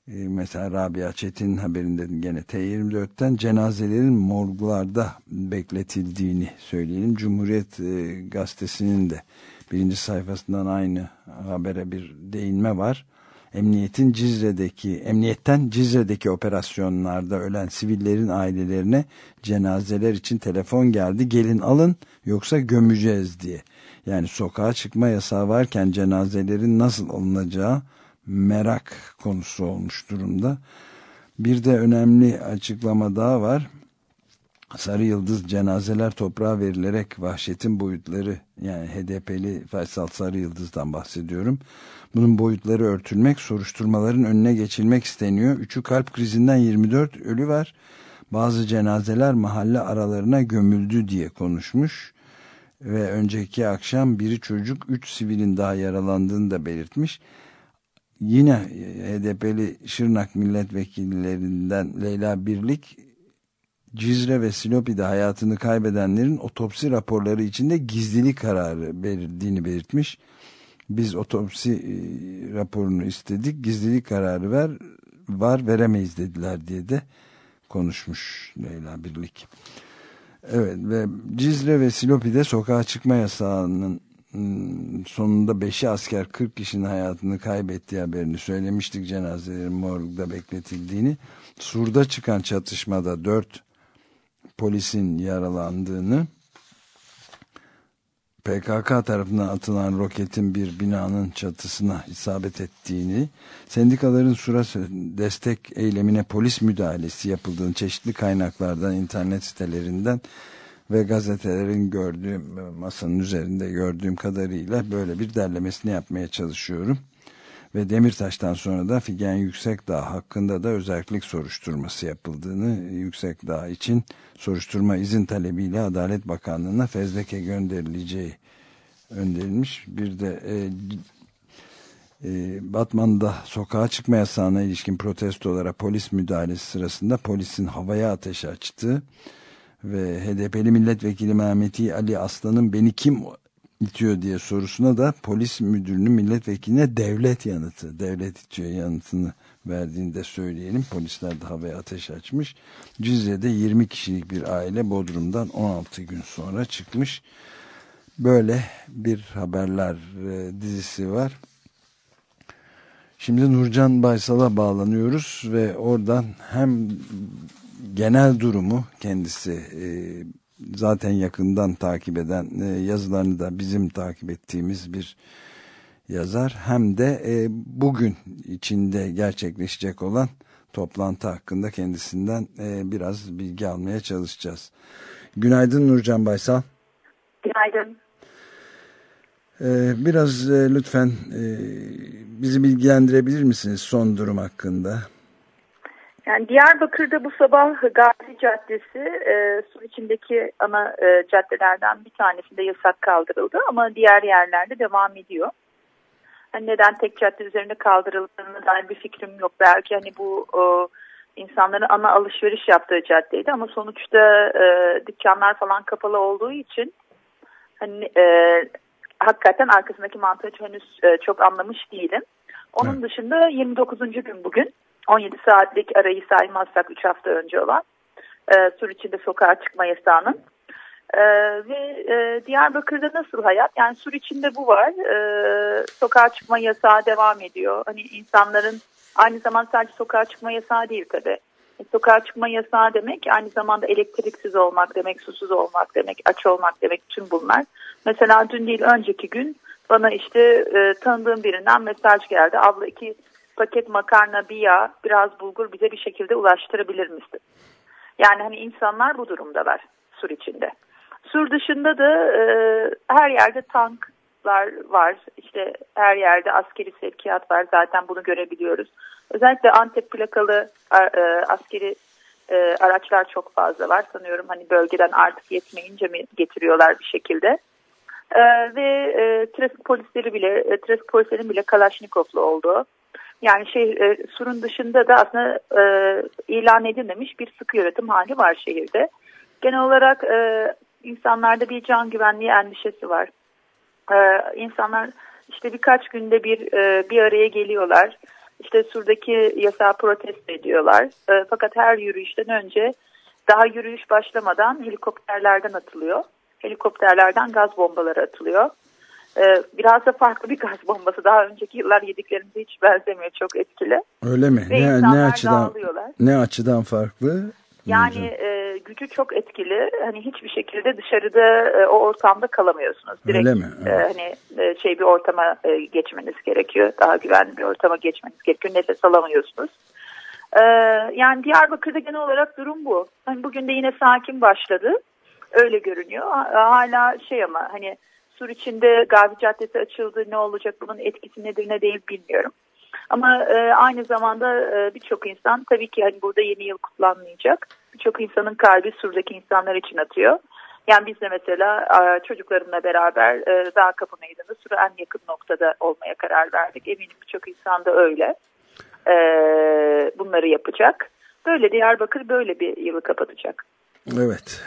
mesela Rabia Çetin'in haberinde gene T24'ten cenazelerin morglarda bekletildiğini söyleyelim. Cumhuriyet e, gazetesinin de birinci sayfasından aynı habere bir değinme var. Emniyetin Cizre'deki emniyetten Cizre'deki operasyonlarda ölen sivillerin ailelerine cenazeler için telefon geldi. Gelin alın yoksa gömeceğiz diye. Yani sokağa çıkma yasağı varken cenazelerin nasıl alınacağı merak konusu olmuş durumda. Bir de önemli açıklama daha var. Sarı Yıldız cenazeler toprağa verilerek vahşetin boyutları yani HDP'li Faysal Sarı Yıldız'dan bahsediyorum. Bunun boyutları örtülmek, soruşturmaların önüne geçilmek isteniyor. Üçü kalp krizinden 24 ölü var. Bazı cenazeler mahalle aralarına gömüldü diye konuşmuş. Ve önceki akşam biri çocuk, üç sivilin daha yaralandığını da belirtmiş yine HDP'li Şırnak milletvekillerinden Leyla Birlik Cizre ve Silopi'de hayatını kaybedenlerin otopsi raporları içinde gizlilik kararı belirttiğini belirtmiş. Biz otopsi e, raporunu istedik. Gizlilik kararı ver. var veremeyiz dediler diye de konuşmuş Leyla Birlik. Evet ve Cizre ve Silopi'de sokağa çıkma yasağının sonunda 5'i asker 40 kişinin hayatını kaybettiği haberini söylemiştik cenazelerin morgda bekletildiğini. Sur'da çıkan çatışmada 4 polisin yaralandığını PKK tarafından atılan roketin bir binanın çatısına isabet ettiğini, sendikaların Sur'a destek eylemine polis müdahalesi yapıldığını çeşitli kaynaklardan, internet sitelerinden ve gazetelerin gördüğüm, masanın üzerinde gördüğüm kadarıyla böyle bir derlemesini yapmaya çalışıyorum. Ve Demirtaş'tan sonra da Figen Yüksekdağ hakkında da özellik soruşturması yapıldığını, Yüksekdağ için soruşturma izin talebiyle Adalet Bakanlığı'na fezleke gönderileceği önderilmiş. Bir de e, e, Batman'da sokağa çıkma yasağına ilişkin protestolara polis müdahalesi sırasında polisin havaya ateş açtığı ve HDP'li milletvekili Mehmeti Ali Aslan'ın beni kim itiyor diye sorusuna da polis müdürünün milletvekiline devlet yanıtı, devlet itiyor yanıtını verdiğini de söyleyelim. Polisler de havaya ateş açmış. Cizre'de 20 kişilik bir aile Bodrum'dan 16 gün sonra çıkmış. Böyle bir haberler e, dizisi var. Şimdi Nurcan Baysal'a bağlanıyoruz ve oradan hem genel durumu kendisi e, zaten yakından takip eden e, yazılarını da bizim takip ettiğimiz bir yazar hem de e, bugün içinde gerçekleşecek olan toplantı hakkında kendisinden e, biraz bilgi almaya çalışacağız. Günaydın Nurcan Baysal. Günaydın. Ee, biraz e, lütfen e, bizi bilgilendirebilir misiniz son durum hakkında? Yani Diyarbakır'da bu sabah Gazi Caddesi e, sur içindeki ana e, caddelerden bir tanesinde yasak kaldırıldı ama diğer yerlerde devam ediyor. Hani neden tek cadde üzerinde kaldırıldığına dair bir fikrim yok. Belki hani bu e, insanların ana alışveriş yaptığı caddeydi ama sonuçta e, dükkanlar falan kapalı olduğu için hani e, hakikaten arkasındaki mantığı henüz e, çok anlamış değilim. Onun evet. dışında 29. gün bugün 17 saatlik arayı saymazsak 3 hafta önce olan e, sur içinde sokağa çıkma yasağının. E, ve e, Diyarbakır'da nasıl hayat? Yani sur içinde bu var. E, sokağa çıkma yasağı devam ediyor. Hani insanların aynı zamanda sadece sokağa çıkma yasağı değil tabii. E, sokağa çıkma yasağı demek aynı zamanda elektriksiz olmak demek, susuz olmak demek, aç olmak demek tüm bunlar. Mesela dün değil önceki gün bana işte e, tanıdığım birinden mesaj geldi. Abla iki paket makarna, bir yağ, biraz bulgur bize bir şekilde ulaştırabilir misin? Yani hani insanlar bu durumdalar sur içinde. Sur dışında da e, her yerde tanklar var. İşte her yerde askeri sevkiyat var. Zaten bunu görebiliyoruz. Özellikle Antep plakalı e, askeri e, araçlar çok fazla var. Sanıyorum hani bölgeden artık yetmeyince mi getiriyorlar bir şekilde. E, ve e, trafik polisleri bile, e, trafik polislerinin bile Kalaşnikovlu olduğu. Yani şehir, e, surun dışında da aslında e, ilan edilmemiş bir sıkı yönetim hali var şehirde. Genel olarak e, insanlarda bir can güvenliği endişesi var. E, insanlar işte birkaç günde bir e, bir araya geliyorlar. İşte surdaki yasağı protesto ediyorlar. E, fakat her yürüyüşten önce daha yürüyüş başlamadan helikopterlerden atılıyor. Helikopterlerden gaz bombaları atılıyor. Ee, biraz da farklı bir gaz bombası. Daha önceki yıllar yediklerimize hiç benzemiyor. Çok etkili. Öyle mi? Ve ne, ne açıdan dağılıyorlar. ne açıdan farklı? Yani e, gücü çok etkili. Hani hiçbir şekilde dışarıda e, o ortamda kalamıyorsunuz. Direkt, Öyle mi? E, evet. E, hani e, şey bir ortama e, geçmeniz gerekiyor. Daha güvenli bir ortama geçmeniz gerekiyor. Nefes alamıyorsunuz. E, yani Diyarbakır'da genel olarak durum bu. Hani bugün de yine sakin başladı. Öyle görünüyor. Hala şey ama hani Sur içinde Gazi Caddesi açıldı. Ne olacak bunun etkisi nedir ne değil bilmiyorum. Ama e, aynı zamanda e, birçok insan tabii ki hani burada yeni yıl kutlanmayacak. Birçok insanın kalbi Sur'daki insanlar için atıyor. Yani biz de mesela çocuklarımla beraber e, Dağ Kapı Meydanı Sur'a en yakın noktada olmaya karar verdik. Eminim birçok insan da öyle. E, bunları yapacak. Böyle Diyarbakır böyle bir yılı kapatacak. Evet.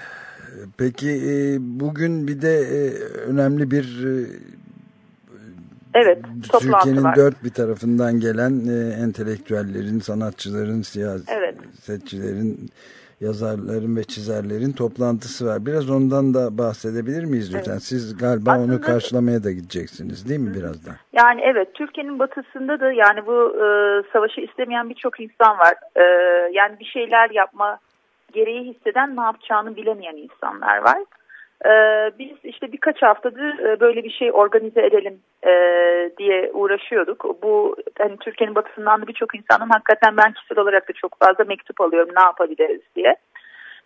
Peki e, bugün bir de e, önemli bir e, Evet, Türkiye'nin dört bir tarafından gelen e, entelektüellerin, sanatçıların, siyasetçilerin, yazarların ve çizerlerin toplantısı var. Biraz ondan da bahsedebilir miyiz lütfen? Evet. Siz galiba onu Aslında- karşılamaya da gideceksiniz değil mi birazdan? Yani evet Türkiye'nin batısında da yani bu e, savaşı istemeyen birçok insan var. E, yani bir şeyler yapma gereği hisseden ne yapacağını bilemeyen insanlar var. E, biz işte birkaç haftadır e, böyle bir şey organize edelim e, diye uğraşıyorduk. Bu hani Türkiye'nin batısından da birçok insanın hakikaten ben kişisel olarak da çok fazla mektup alıyorum ne yapabiliriz diye.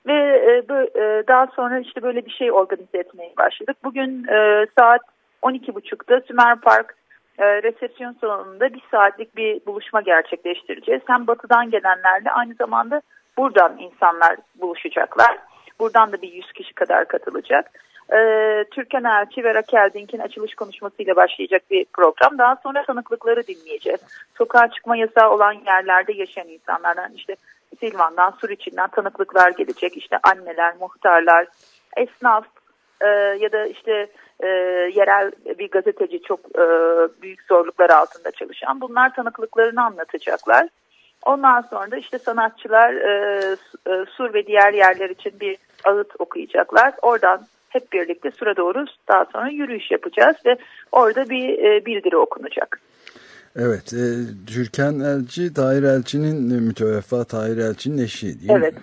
Ve e, bö- e, daha sonra işte böyle bir şey organize etmeye başladık. Bugün e, saat 12.30'da Sümer Park e, resepsiyon salonunda bir saatlik bir buluşma gerçekleştireceğiz. Hem batıdan gelenlerle aynı zamanda buradan insanlar buluşacaklar. Buradan da bir 100 kişi kadar katılacak. E, Türkan Elçi ve Raquel Dink'in açılış konuşmasıyla başlayacak bir program. Daha sonra tanıklıkları dinleyeceğiz. Sokağa çıkma yasağı olan yerlerde yaşayan insanlardan işte Silvan'dan, Suriçi'nden tanıklıklar gelecek. İşte anneler, muhtarlar, esnaf e, ya da işte e, yerel bir gazeteci çok e, büyük zorluklar altında çalışan bunlar tanıklıklarını anlatacaklar. Ondan sonra da işte sanatçılar e, e, Sur ve diğer yerler için bir ağıt okuyacaklar. Oradan hep birlikte Sur'a doğru daha sonra yürüyüş yapacağız ve orada bir e, bildiri okunacak. Evet, e, Türkan Elçi, Tahir Elçi'nin e, müteveffa Tahir Elçi'nin eşi değil Evet. mi?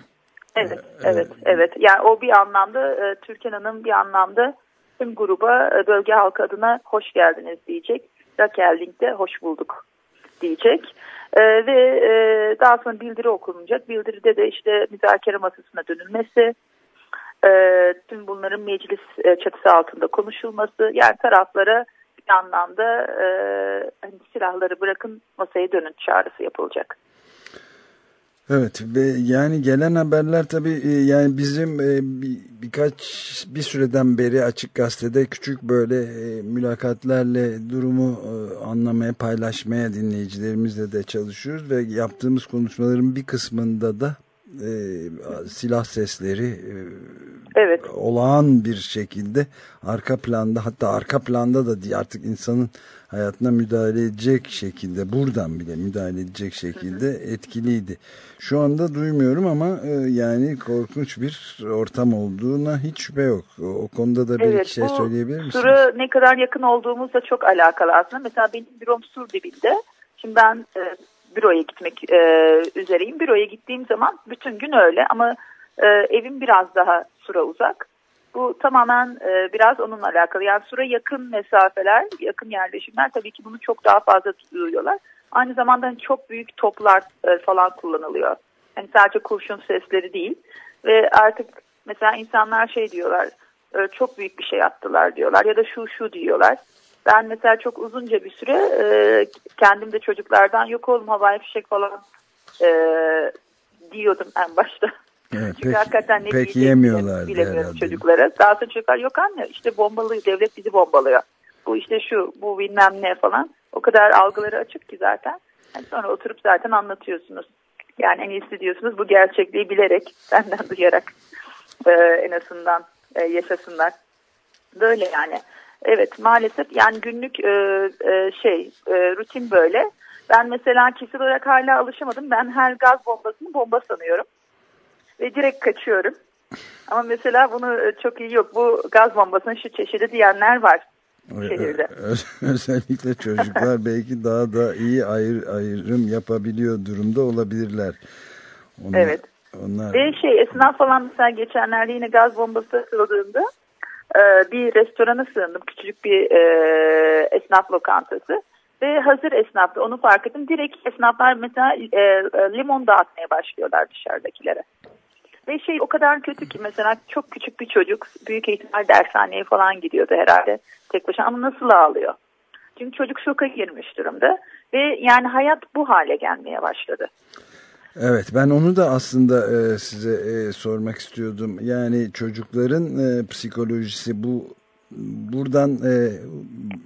Evet, evet, evet. Yani o bir anlamda e, Türkan Hanım bir anlamda tüm gruba e, bölge halkı adına hoş geldiniz diyecek. Raquel Link de hoş bulduk diyecek. E, ve e, daha sonra bildiri okunacak. Bildiride de işte müzakere masasına dönülmesi, e, tüm bunların meclis e, çatısı altında konuşulması, yani taraflara bir anlamda e, hani silahları bırakın masaya dönün çağrısı yapılacak. Evet ve yani gelen haberler tabii e, yani bizim e, bir, birkaç bir süreden beri Açık Gazete'de küçük böyle e, mülakatlerle durumu anlamaya paylaşmaya dinleyicilerimizle de çalışıyoruz ve yaptığımız konuşmaların bir kısmında da e, silah sesleri e, Evet. olağan bir şekilde arka planda hatta arka planda da artık insanın hayatına müdahale edecek şekilde buradan bile müdahale edecek şekilde etkiliydi. Şu anda duymuyorum ama e, yani korkunç bir ortam olduğuna hiç şüphe yok. O, konuda da bir iki şey söyleyebilir misiniz? Sur'a ne kadar yakın olduğumuzla çok alakalı aslında. Mesela benim bürom Sur dibinde. Şimdi ben e, büroya gitmek e, üzereyim. Büroya gittiğim zaman bütün gün öyle ama e, evim biraz daha Sur'a uzak. Bu tamamen e, biraz onunla alakalı. Yani Sur'a yakın mesafeler, yakın yerleşimler tabii ki bunu çok daha fazla duyuyorlar. Aynı zamanda hani çok büyük toplar e, falan kullanılıyor. Yani sadece kurşun sesleri değil. Ve artık mesela insanlar şey diyorlar, e, çok büyük bir şey attılar diyorlar ya da şu şu diyorlar. Ben mesela çok uzunca bir süre e, kendim çocuklardan yok oğlum havai fişek falan e, diyordum en başta. Evet, Çünkü pek, hakikaten ne pek diyeceğimi yemiyorlardı bilemiyorum herhalde. çocuklara. Daha sonra çocuklar yok anne işte bombalıyor devlet bizi bombalıyor. Bu işte şu bu bilmem ne falan. O kadar algıları açık ki zaten. Yani sonra oturup zaten anlatıyorsunuz. Yani en iyisi diyorsunuz bu gerçekliği bilerek <laughs> benden duyarak e, en azından e, yaşasınlar. Böyle yani. Evet maalesef yani günlük e, e, şey e, rutin böyle. Ben mesela kişisel olarak hala alışamadım. Ben her gaz bombasını bomba sanıyorum. Ve direkt kaçıyorum. Ama mesela bunu e, çok iyi yok. Bu gaz bombasının şu çeşidi diyenler var şehirde. <laughs> Özellikle çocuklar <laughs> belki daha da iyi ayır, ayrım yapabiliyor durumda olabilirler. Onlar, Evet. Onlar, Ve şey esnaf falan mesela geçenlerde yine gaz bombası atıldığında e, bir restorana sığındım. Küçücük bir e, esnaf lokantası. Ve hazır esnaftı onu fark ettim. Direkt esnaflar mesela e, limon dağıtmaya başlıyorlar dışarıdakilere. Ve şey o kadar kötü ki mesela çok küçük bir çocuk büyük ihtimal dershaneye falan gidiyordu herhalde tek başına ama nasıl ağlıyor? Çünkü çocuk şoka girmiş durumda ve yani hayat bu hale gelmeye başladı. Evet ben onu da aslında e, size e, sormak istiyordum. Yani çocukların e, psikolojisi bu buradan e,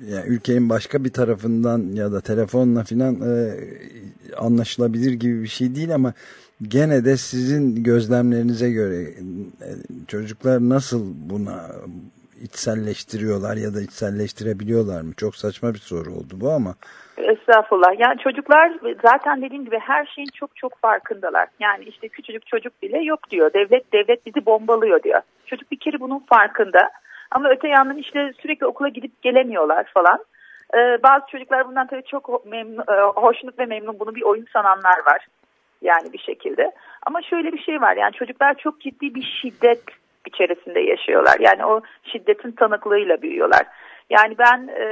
yani ülkenin başka bir tarafından ya da telefonla filan e, anlaşılabilir gibi bir şey değil ama gene de sizin gözlemlerinize göre e, çocuklar nasıl buna içselleştiriyorlar ya da içselleştirebiliyorlar mı? Çok saçma bir soru oldu bu ama. Estağfurullah. Yani çocuklar zaten dediğim gibi her şeyin çok çok farkındalar. Yani işte küçücük çocuk bile yok diyor. Devlet devlet bizi bombalıyor diyor. Çocuk bir kere bunun farkında. Ama öte yandan işte sürekli okula gidip gelemiyorlar falan. Ee, bazı çocuklar bundan tabii çok memnun, e, hoşnut ve memnun bunu bir oyun sananlar var. Yani bir şekilde. Ama şöyle bir şey var yani çocuklar çok ciddi bir şiddet içerisinde yaşıyorlar. Yani o şiddetin tanıklığıyla büyüyorlar. Yani ben e,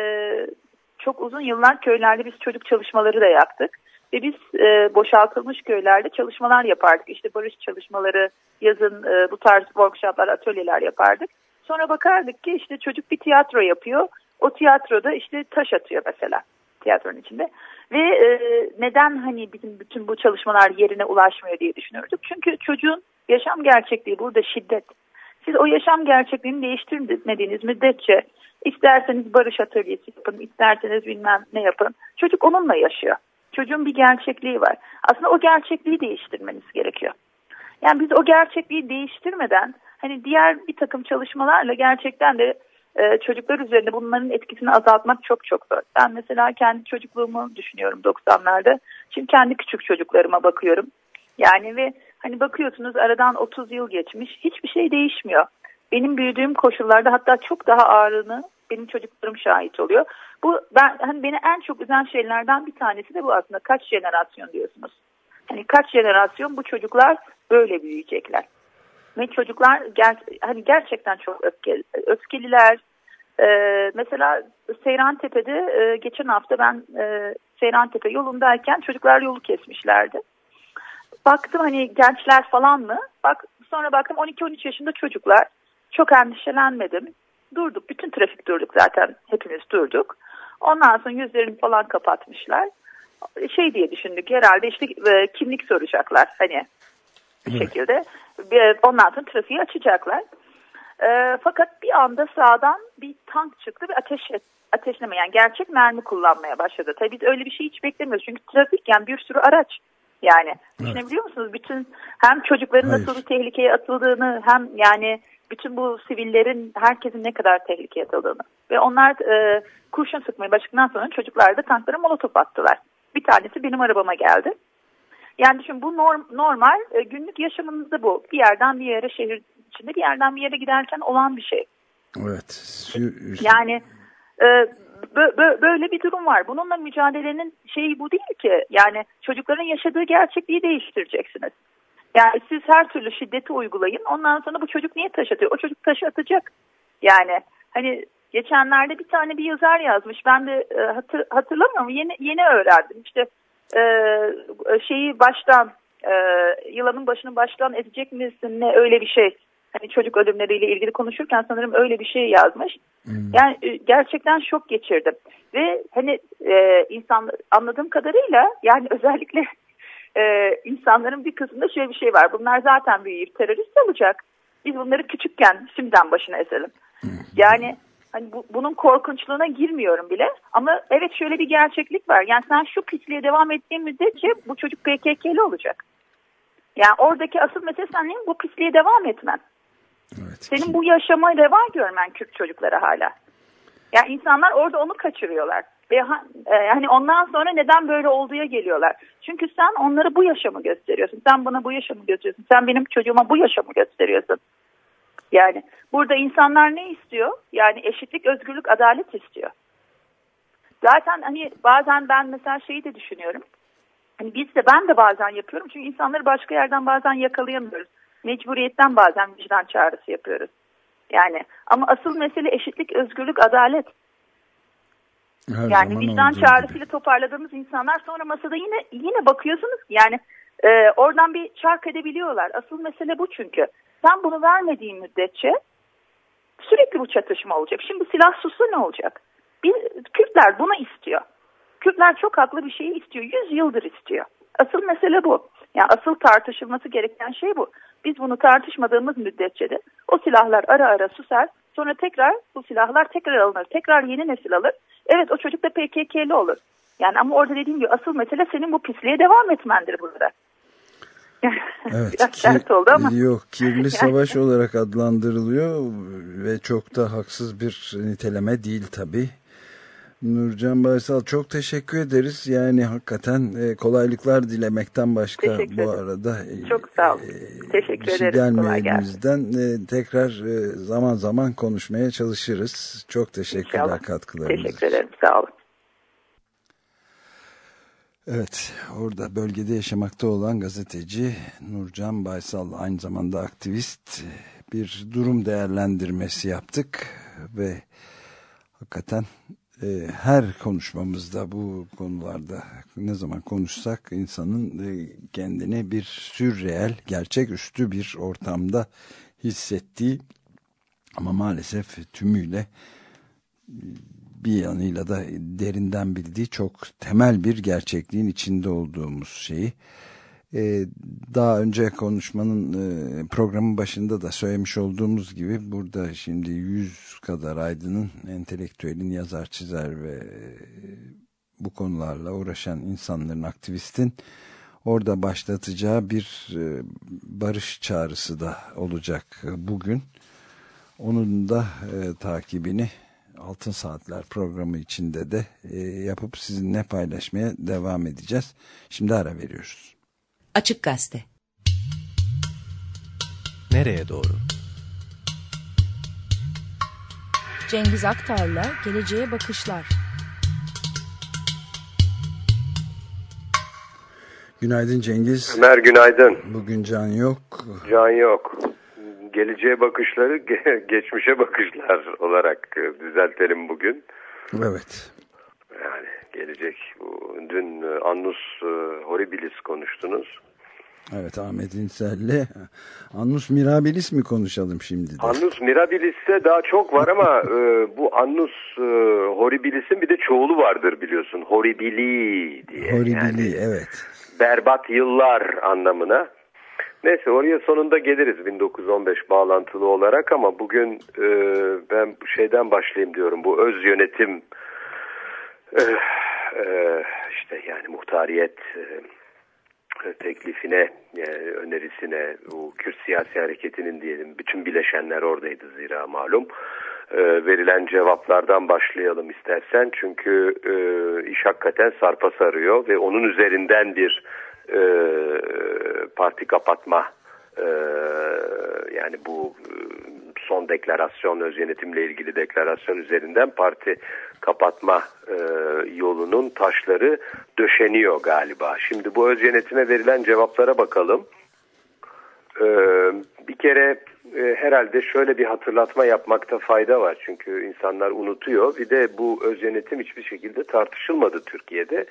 çok uzun yıllar köylerde biz çocuk çalışmaları da yaptık. Ve biz e, boşaltılmış köylerde çalışmalar yapardık. İşte barış çalışmaları, yazın e, bu tarz workshoplar, atölyeler yapardık. Sonra bakardık ki işte çocuk bir tiyatro yapıyor. O tiyatroda işte taş atıyor mesela tiyatronun içinde. Ve e, neden hani bizim bütün bu çalışmalar yerine ulaşmıyor diye düşünürdük. Çünkü çocuğun yaşam gerçekliği burada şiddet. Siz o yaşam gerçekliğini değiştirmediğiniz müddetçe isterseniz barış atölyesi yapın, isterseniz bilmem ne yapın. Çocuk onunla yaşıyor. Çocuğun bir gerçekliği var. Aslında o gerçekliği değiştirmeniz gerekiyor. Yani biz o gerçekliği değiştirmeden hani diğer bir takım çalışmalarla gerçekten de e, çocuklar üzerinde bunların etkisini azaltmak çok çok zor. Ben mesela kendi çocukluğumu düşünüyorum 90'larda. Şimdi kendi küçük çocuklarıma bakıyorum. Yani ve hani bakıyorsunuz aradan 30 yıl geçmiş hiçbir şey değişmiyor. Benim büyüdüğüm koşullarda hatta çok daha ağırını benim çocuklarım şahit oluyor. Bu ben hani beni en çok üzen şeylerden bir tanesi de bu aslında kaç jenerasyon diyorsunuz. Hani kaç jenerasyon bu çocuklar böyle büyüyecekler. Ve çocuklar ger hani gerçekten çok öfkeli, öfkeliler. Ee, mesela Seyrantepe'de e, geçen hafta ben e, Seyrantepe yolundayken çocuklar yolu kesmişlerdi. Baktım hani gençler falan mı? Bak sonra baktım 12-13 yaşında çocuklar. Çok endişelenmedim. Durduk. Bütün trafik durduk zaten. Hepimiz durduk. Ondan sonra yüzlerini falan kapatmışlar. Şey diye düşündük herhalde işte e, kimlik soracaklar hani bir evet. şekilde. Ondan sonra trafiği açacaklar. E, fakat bir anda sağdan bir tank çıktı ve ateş ateşleme yani gerçek mermi kullanmaya başladı. Tabii biz öyle bir şey hiç beklemiyoruz. Çünkü trafik yani bir sürü araç. Yani evet. düşünebiliyor musunuz? Bütün hem çocukların Hayır. nasıl tehlikeye atıldığını hem yani bütün bu sivillerin herkesin ne kadar tehlikeye atıldığını. Ve onlar e, kurşun sıkmaya başladıktan sonra çocuklar da tanklara molotof attılar. Bir tanesi benim arabama geldi. Yani düşün bu norm, normal e, günlük yaşamımızda bu. Bir yerden bir yere şehir içinde bir yerden bir yere giderken olan bir şey. Evet. Yani e, böyle bir durum var. Bununla mücadelenin şeyi bu değil ki. Yani çocukların yaşadığı gerçekliği değiştireceksiniz. Yani siz her türlü şiddeti uygulayın. Ondan sonra bu çocuk niye taş atıyor? O çocuk taşı atacak. Yani hani geçenlerde bir tane bir yazar yazmış. Ben de e, hatır, hatırlamıyorum. Yeni yeni öğrendim. İşte e, şeyi baştan e, yılanın başını baştan ezecek misin ne öyle bir şey. Hani çocuk ölümleriyle ilgili konuşurken sanırım öyle bir şey yazmış. Hmm. Yani e, gerçekten şok geçirdim. Ve hani e, insan anladığım kadarıyla yani <laughs> özellikle e, insanların bir kısmında şöyle bir şey var. Bunlar zaten büyüyüp terörist olacak. Biz bunları küçükken şimdiden başına ezelim. Yani hani bu, bunun korkunçluğuna girmiyorum bile. Ama evet şöyle bir gerçeklik var. Yani sen şu pisliğe devam ettiğin müddetçe bu çocuk PKK'li olacak. Yani oradaki asıl mesele senin bu pisliğe devam etmen. Evet. Senin bu yaşama reva görmen Kürt çocuklara hala. Yani insanlar orada onu kaçırıyorlar. Ve ha, e, hani ondan sonra neden böyle olduğuya geliyorlar. Çünkü sen onlara bu yaşamı gösteriyorsun. Sen bana bu yaşamı gösteriyorsun. Sen benim çocuğuma bu yaşamı gösteriyorsun. Yani burada insanlar ne istiyor? Yani eşitlik, özgürlük, adalet istiyor. Zaten hani bazen ben mesela şeyi de düşünüyorum. Hani biz de ben de bazen yapıyorum. Çünkü insanları başka yerden bazen yakalayamıyoruz. Mecburiyetten bazen vicdan çağrısı yapıyoruz. Yani ama asıl mesele eşitlik, özgürlük, adalet. Her yani vicdan çağrısıyla gibi. toparladığımız insanlar sonra masada yine yine bakıyorsunuz yani e, oradan bir çark edebiliyorlar. Asıl mesele bu çünkü. Sen bunu vermediğin müddetçe sürekli bu çatışma olacak. Şimdi silah susu ne olacak? Bir, Kürtler bunu istiyor. Kürtler çok haklı bir şeyi istiyor. Yüz yıldır istiyor. Asıl mesele bu. Yani asıl tartışılması gereken şey bu. Biz bunu tartışmadığımız müddetçe de o silahlar ara ara susar. Sonra tekrar bu silahlar tekrar alınır. Tekrar yeni nesil alır. Evet o çocuk da PKK'li olur. Yani ama orada dediğim gibi asıl mesele senin bu pisliğe devam etmendir burada. <laughs> Evet, Biraz ki, sert oldu ama. Yok, kirli savaş olarak adlandırılıyor ve çok da haksız bir niteleme değil tabii. Nurcan Baysal çok teşekkür ederiz. Yani hakikaten e, kolaylıklar dilemekten başka bu arada e, Çok sağ olun. e, Teşekkür şey ederim. gelmiyor Kolay gelsin. elimizden. E, tekrar e, zaman zaman konuşmaya çalışırız. Çok teşekkürler İnşallah. katkılarınız Teşekkür ederim. Sağ olun. Evet, orada bölgede yaşamakta olan gazeteci Nurcan Baysal aynı zamanda aktivist bir durum değerlendirmesi yaptık ve hakikaten e, her konuşmamızda bu konularda ne zaman konuşsak insanın e, kendini bir sürreel, gerçeküstü bir ortamda hissettiği ama maalesef tümüyle bir yanıyla da derinden bildiği çok temel bir gerçekliğin içinde olduğumuz şeyi ee, daha önce konuşmanın e, programın başında da söylemiş olduğumuz gibi burada şimdi yüz kadar aydının entelektüelin yazar çizer ve e, bu konularla uğraşan insanların aktivistin orada başlatacağı bir e, barış çağrısı da olacak bugün. Onun da e, takibini Altın Saatler programı içinde de e, yapıp sizinle paylaşmaya devam edeceğiz. Şimdi ara veriyoruz. Açık Gazete Nereye doğru? Cengiz Aktar'la Geleceğe Bakışlar. Günaydın Cengiz. Ömer günaydın. Bugün can yok. Can yok. Geleceğe bakışları <laughs> ge- geçmişe bakışlar olarak e, düzeltelim bugün. Evet. Yani gelecek. Dün e, Annus e, Horribilis konuştunuz. Evet Ahmet İnsel'le Annus Mirabilis mi konuşalım şimdi de? Annus Mirabilis'te daha çok var ama e, bu Annus e, Horribilis'in bir de çoğulu vardır biliyorsun. Horribili diye. Horribili Yani evet. berbat yıllar anlamına. Neyse oraya sonunda geliriz 1915 bağlantılı olarak ama bugün e, ben şeyden başlayayım diyorum. Bu öz yönetim e, e, işte yani muhtariyet e, teklifine, yani önerisine, bu Kürt siyasi hareketinin diyelim bütün bileşenler oradaydı zira malum. E, verilen cevaplardan başlayalım istersen çünkü e, iş hakikaten sarpa sarıyor ve onun üzerinden bir e, parti kapatma e, yani bu e, son deklarasyon öz yönetimle ilgili deklarasyon üzerinden parti kapatma e, yolunun taşları döşeniyor galiba. Şimdi bu öz yönetime verilen cevaplara bakalım. E, bir kere e, herhalde şöyle bir hatırlatma yapmakta fayda var. Çünkü insanlar unutuyor. Bir de bu öz yönetim hiçbir şekilde tartışılmadı Türkiye'de.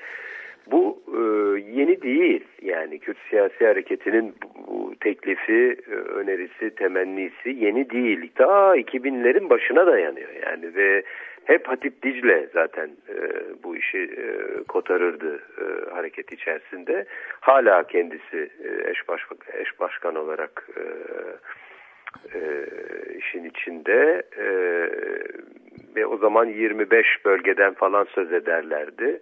Bu e, yeni değil yani Kürt siyasi hareketinin bu, teklifi, e, önerisi, temennisi yeni değil. Ta 2000'lerin başına dayanıyor yani ve hep Hatip Dicle zaten e, bu işi e, kotarırdı e, hareket içerisinde. Hala kendisi e, eş, baş, eş başkan olarak e, e, işin içinde e, ve o zaman 25 bölgeden falan söz ederlerdi.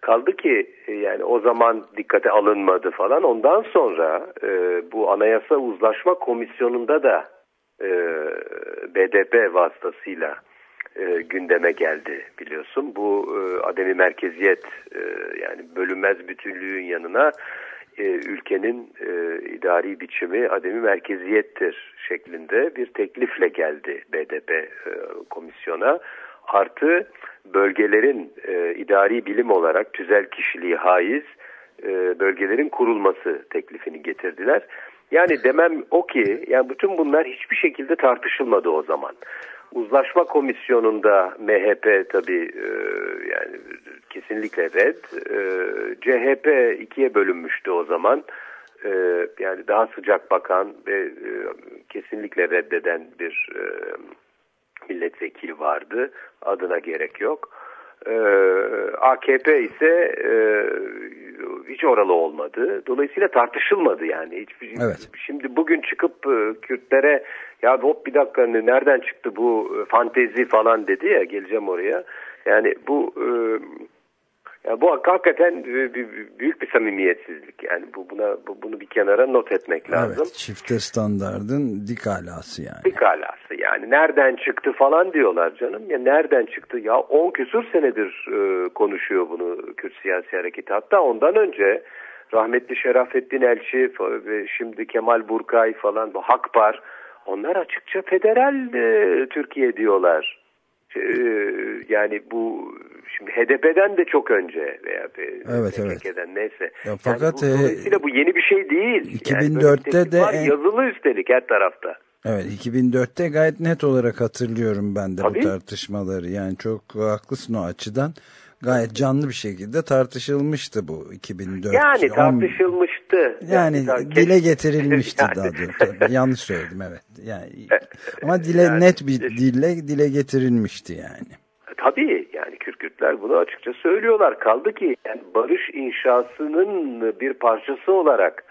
Kaldı ki e, yani o zaman dikkate alınmadı falan. Ondan sonra e, bu Anayasa Uzlaşma Komisyonu'nda da e, BDP vasıtasıyla e, gündeme geldi biliyorsun. Bu e, ademi merkeziyet e, yani bölünmez bütünlüğün yanına e, ülkenin e, idari biçimi ademi merkeziyettir şeklinde bir teklifle geldi BDP e, komisyona. Artı bölgelerin e, idari bilim olarak tüzel kişiliği haiz e, bölgelerin kurulması teklifini getirdiler. Yani demem o ki yani bütün bunlar hiçbir şekilde tartışılmadı o zaman. Uzlaşma komisyonunda MHP tabi e, yani kesinlikle red. E, CHP ikiye bölünmüştü o zaman. E, yani daha sıcak bakan ve e, kesinlikle reddeden bir e, milletvekili vardı. Adına gerek yok. Ee, AKP ise e, hiç oralı olmadı. Dolayısıyla tartışılmadı yani. Hiçbir, Evet. Şimdi bugün çıkıp e, Kürtlere ya hop bir dakika nereden çıktı bu e, fantezi falan dedi ya geleceğim oraya. Yani bu e, bu hakikaten büyük bir samimiyetsizlik. Yani bu buna bu, bunu bir kenara not etmek lazım. Evet, çifte standardın dik alası yani. Dik alası yani. Nereden çıktı falan diyorlar canım. Ya nereden çıktı? Ya 10 küsur senedir e, konuşuyor bunu Kürt siyasi hareketi. Hatta ondan önce rahmetli Şerafettin Elçi ve şimdi Kemal Burkay falan bu Hakpar onlar açıkça federal e, Türkiye diyorlar. E, yani bu şimdi HDP'den de çok önce veya evet, PKK'den evet. neyse. Ya fakat yani bu, dolayısıyla bu yeni bir şey değil. 2004'te yani de en... yazılı üstelik her tarafta. Evet 2004'te gayet net olarak hatırlıyorum ben de Tabii. bu tartışmaları. Yani çok haklısın o açıdan gayet canlı bir şekilde tartışılmıştı bu 2004. Yani tartışılmıştı. Yani, yani dile getirilmişti <laughs> yani. daha doğrusu. Yanlış söyledim evet. Yani <laughs> ama dile yani, net bir dille dile getirilmişti yani. Tabii yani Kürkürtler bunu açıkça söylüyorlar. Kaldı ki yani barış inşasının bir parçası olarak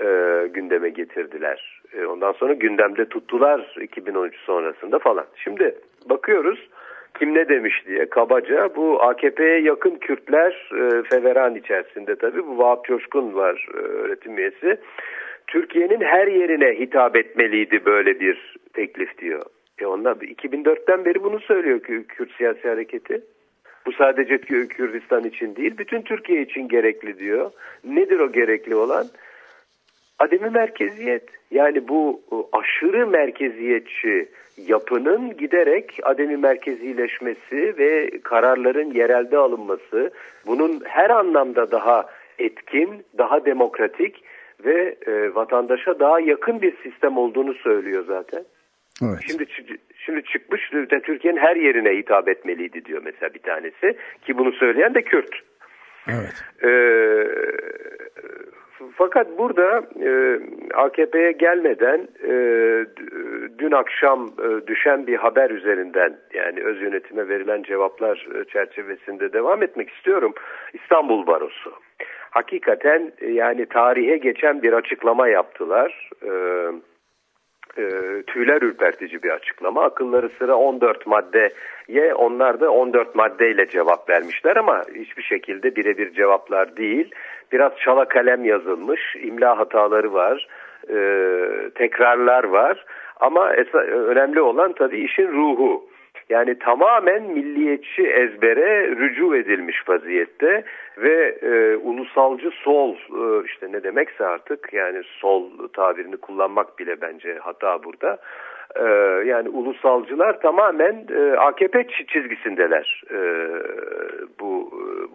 e, gündeme getirdiler. E, ondan sonra gündemde tuttular 2013 sonrasında falan. Şimdi bakıyoruz kim ne demiş diye kabaca bu AKP'ye yakın Kürtler e, Feveran içerisinde tabii bu Vahap Coşkun var e, öğretim üyesi. Türkiye'nin her yerine hitap etmeliydi böyle bir teklif diyor. E onlar 2004'ten beri bunu söylüyor Kürt siyasi hareketi. Bu sadece Kürdistan için değil, bütün Türkiye için gerekli diyor. Nedir o gerekli olan? Ademi merkeziyet. Yani bu aşırı merkeziyetçi yapının giderek ademi merkezileşmesi ve kararların yerelde alınması, bunun her anlamda daha etkin, daha demokratik ve e, vatandaşa daha yakın bir sistem olduğunu söylüyor zaten. Evet. Şimdi şimdi çıkmış Türkiye'nin her yerine hitap etmeliydi diyor mesela bir tanesi ki bunu söyleyen de Kürt. Evet. Ee, fakat burada e, AKP'ye gelmeden e, dün akşam e, düşen bir haber üzerinden yani öz yönetime verilen cevaplar e, çerçevesinde devam etmek istiyorum. İstanbul Barosu. Hakikaten e, yani tarihe geçen bir açıklama yaptılar. Evet e, tüyler ürpertici bir açıklama. Akılları sıra 14 maddeye onlar da 14 maddeyle cevap vermişler ama hiçbir şekilde birebir cevaplar değil. Biraz çala kalem yazılmış, imla hataları var, e, tekrarlar var ama önemli olan tabii işin ruhu. Yani tamamen milliyetçi ezbere rücu edilmiş vaziyette ve e, ulusalcı sol e, işte ne demekse artık yani sol tabirini kullanmak bile bence hata burada. E, yani ulusalcılar tamamen e, AKP çizgisindeler e, bu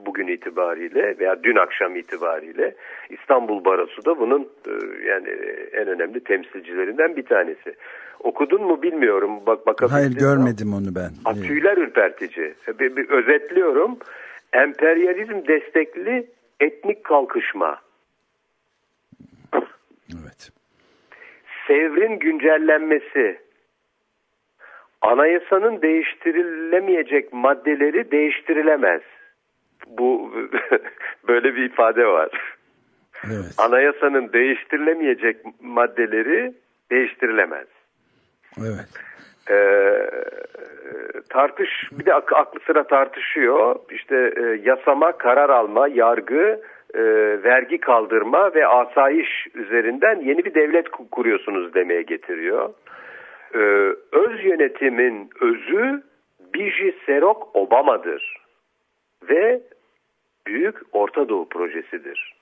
bugün itibariyle veya dün akşam itibariyle İstanbul Barosu da bunun e, yani en önemli temsilcilerinden bir tanesi. Okudun mu bilmiyorum. Bak bakabilirsin. Hayır görmedim onu ben. Ha, tüyler ürpertici. Bir, bir özetliyorum. Emperyalizm destekli etnik kalkışma. Evet. Sevrin güncellenmesi. Anayasanın değiştirilemeyecek maddeleri değiştirilemez. Bu <laughs> böyle bir ifade var. Evet. Anayasanın değiştirilemeyecek maddeleri değiştirilemez. Evet. Ee, tartış bir de ak aklı sıra tartışıyor. İşte e, yasama, karar alma, yargı, e, vergi kaldırma ve asayiş üzerinden yeni bir devlet kuruyorsunuz demeye getiriyor. Ee, öz yönetimin özü Biji Serok Obama'dır ve Büyük Orta Doğu projesidir.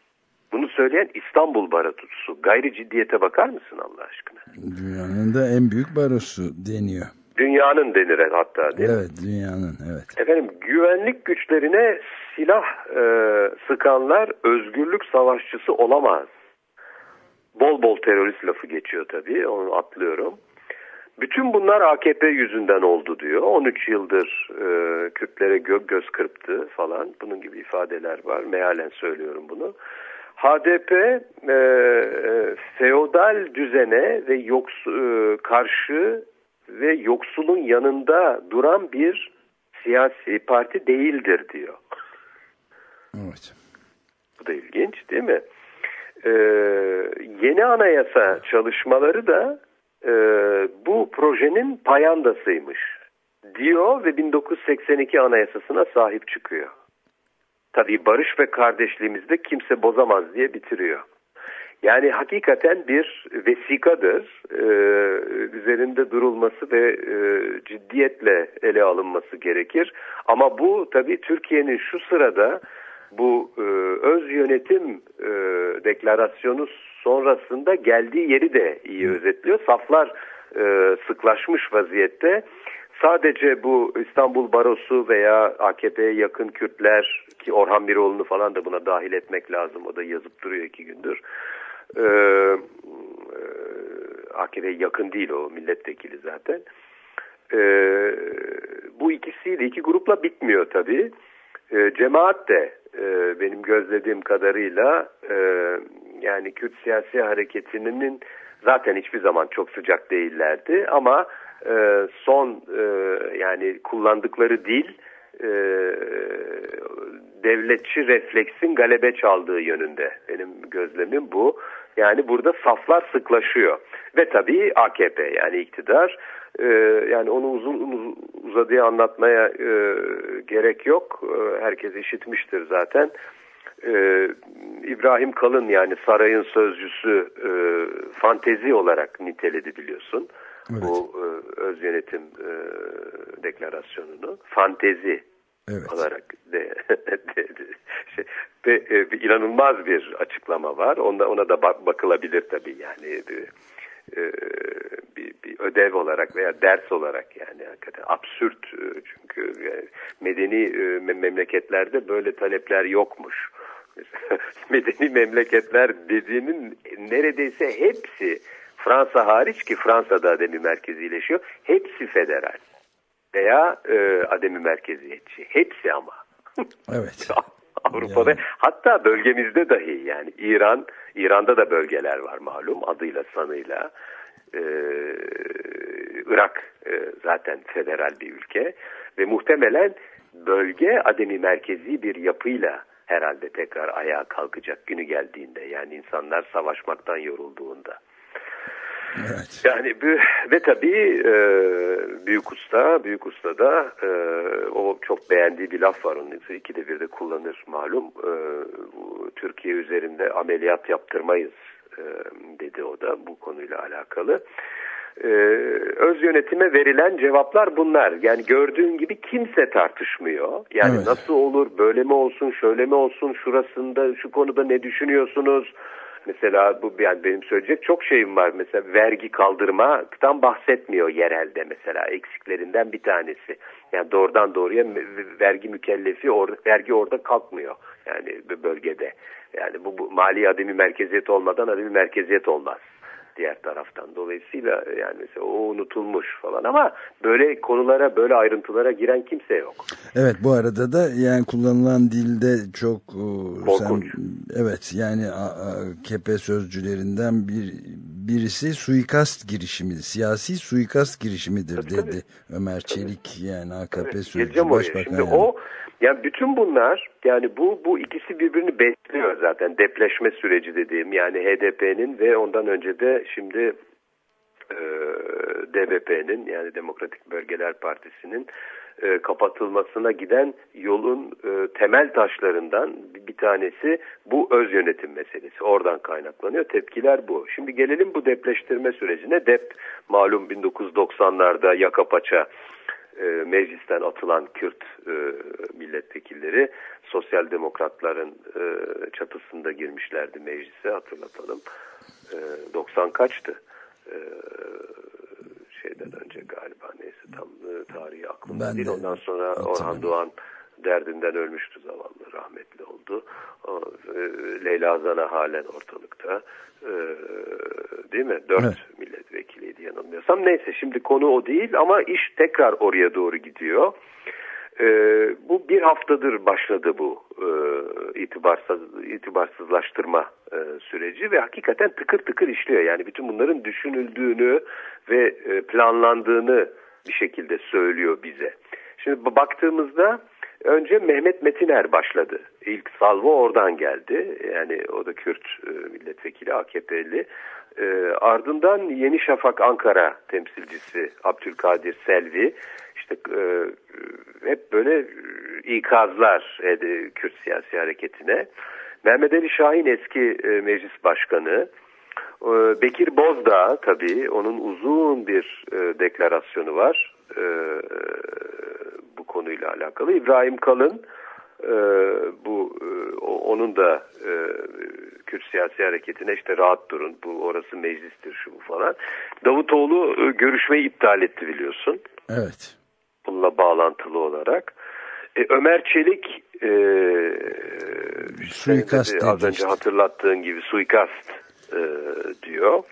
Bunu söyleyen İstanbul Barosu. Gayri ciddiyete bakar mısın Allah aşkına? Dünyanın da en büyük barosu deniyor. Dünyanın denir hatta değil Evet mi? dünyanın evet. Efendim güvenlik güçlerine silah e, sıkanlar özgürlük savaşçısı olamaz. Bol bol terörist lafı geçiyor tabii onu atlıyorum. Bütün bunlar AKP yüzünden oldu diyor. 13 yıldır e, Kürtlere gö göz kırptı falan. Bunun gibi ifadeler var. Mealen söylüyorum bunu. HDP e, e, feodal düzene ve yoks, e, karşı ve yoksulun yanında duran bir siyasi parti değildir diyor. Evet. Bu da ilginç değil mi? Ee, yeni anayasa çalışmaları da e, bu projenin payandasıymış diyor ve 1982 anayasasına sahip çıkıyor. tabii barış ve kardeşliğimizi de kimse bozamaz diye bitiriyor. Yani hakikaten bir vesikadır. Ee, üzerinde durulması ve e, ciddiyetle ele alınması gerekir. Ama bu tabii Türkiye'nin şu sırada bu e, öz yönetim e, deklarasyonu sonrasında geldiği yeri de iyi özetliyor. Saflar e, sıklaşmış vaziyette. Sadece bu İstanbul Barosu veya AKP'ye yakın Kürtler ki Orhan Miroğlu'nu falan da buna dahil etmek lazım. O da yazıp duruyor iki gündür. Ee, AKP'ye yakın değil o milletvekili zaten. Ee, bu ikisiyle iki grupla bitmiyor tabii. Ee, cemaat de e, benim gözlediğim kadarıyla e, yani Kürt siyasi hareketinin zaten hiçbir zaman çok sıcak değillerdi ama e, son yani kullandıkları dil devletçi refleksin galebe çaldığı yönünde benim gözlemim bu. Yani burada saflar sıklaşıyor ve tabii AKP yani iktidar e, yani onu uzun, uzun uzadıya anlatmaya e, gerek yok. E, herkes işitmiştir zaten. E, İbrahim Kalın yani sarayın sözcüsü e, fantezi olarak niteledi biliyorsun. Evet. Bu e, öz yönetim e, deklarasyonunu fantezi evet. olarak de, de, de, şey, de, e, bir inanılmaz bir açıklama var. Ona, ona da bak, bakılabilir tabii yani bir, e, bir, bir ödev olarak veya ders olarak yani hakikaten absürt e, çünkü medeni e, memleketlerde böyle talepler yokmuş. <laughs> medeni memleketler dediğinin neredeyse hepsi Fransa hariç ki Fransa'da ademi merkezileşiyor. Hepsi federal veya e, ademi merkeziyetçi. Hepsi ama. <laughs> Evet. Avrupa'da yani. hatta bölgemizde dahi yani İran, İran'da da bölgeler var malum adıyla sanıyla. Ee, Irak e, zaten federal bir ülke ve muhtemelen bölge ademi merkezi bir yapıyla herhalde tekrar ayağa kalkacak günü geldiğinde yani insanlar savaşmaktan yorulduğunda. Evet. Yani ve tabii e, büyük usta, büyük usta da e, o çok beğendiği bir laf var onun ikide bir de kullanır malum. E, Türkiye üzerinde ameliyat yaptırmayız e, dedi o da bu konuyla alakalı. Ee, öz yönetime verilen cevaplar bunlar. Yani gördüğün gibi kimse tartışmıyor. Yani evet. nasıl olur, böyle mi olsun, şöyle mi olsun, şurasında, şu konuda ne düşünüyorsunuz? Mesela bu yani benim söyleyecek çok şeyim var. Mesela vergi kaldırmaktan bahsetmiyor yerelde mesela eksiklerinden bir tanesi. Yani doğrudan doğruya vergi mükellefi or, vergi orada kalkmıyor. Yani bölgede. Yani bu, bu mali ademi merkeziyet olmadan ademi merkeziyet olmaz diğer taraftan. Dolayısıyla yani mesela o unutulmuş falan ama böyle konulara böyle ayrıntılara giren kimse yok. Evet bu arada da yani kullanılan dilde çok e, Korkunç. Sen, evet yani KP sözcülerinden bir birisi suikast girişimi, siyasi suikast girişimidir tabii, dedi tabii. Ömer Çelik yani AKP evet, sözcüsü başbakan. Şimdi yani. o yani bütün bunlar yani bu bu ikisi birbirini besliyor zaten depleşme süreci dediğim yani HDP'nin ve ondan önce de şimdi e, DBP'nin yani Demokratik Bölgeler Partisi'nin e, kapatılmasına giden yolun e, temel taşlarından bir tanesi bu öz yönetim meselesi. Oradan kaynaklanıyor. Tepkiler bu. Şimdi gelelim bu depleştirme sürecine. DEP malum 1990'larda yaka paça e, meclisten atılan Kürt e, milletvekilleri sosyal demokratların e, çatısında girmişlerdi meclise hatırlatalım. E, 90 kaçtı? E, şeyden önce galiba neyse tam e, tarihi aklımda ben değil. De, Ondan sonra Orhan Doğan derdinden ölmüştü zavallı rahmetli oldu. O, e, Leyla Zana halen ortalıkta. E, değil mi? Dört evet. milletvekiliydi yanılmıyorsam. Neyse şimdi konu o değil ama iş tekrar oraya doğru gidiyor. E, bu bir haftadır başladı bu e, itibarsız, itibarsızlaştırma e, süreci ve hakikaten tıkır tıkır işliyor. Yani bütün bunların düşünüldüğünü ve e, planlandığını bir şekilde söylüyor bize. Şimdi baktığımızda önce Mehmet Metiner başladı. İlk salvo oradan geldi. Yani o da Kürt e, milletvekili AKP'li. E, ardından Yeni Şafak Ankara temsilcisi Abdülkadir Selvi işte e, hep böyle ikazlar e, Kürt siyasi hareketine. Mehmet Ali Şahin eski e, meclis başkanı, e, Bekir Bozdağ tabii onun uzun bir e, deklarasyonu var e, bu konuyla alakalı. İbrahim Kalın e, bu e, onun da e, Kürt siyasi hareketine işte rahat durun bu orası meclistir şu bu falan. Davutoğlu e, görüşmeyi iptal etti biliyorsun. Evet. Bununla bağlantılı olarak. E, Ömer Çelik e, suikast dedi, az önce işte. hatırlattığın gibi suikast e, diyor.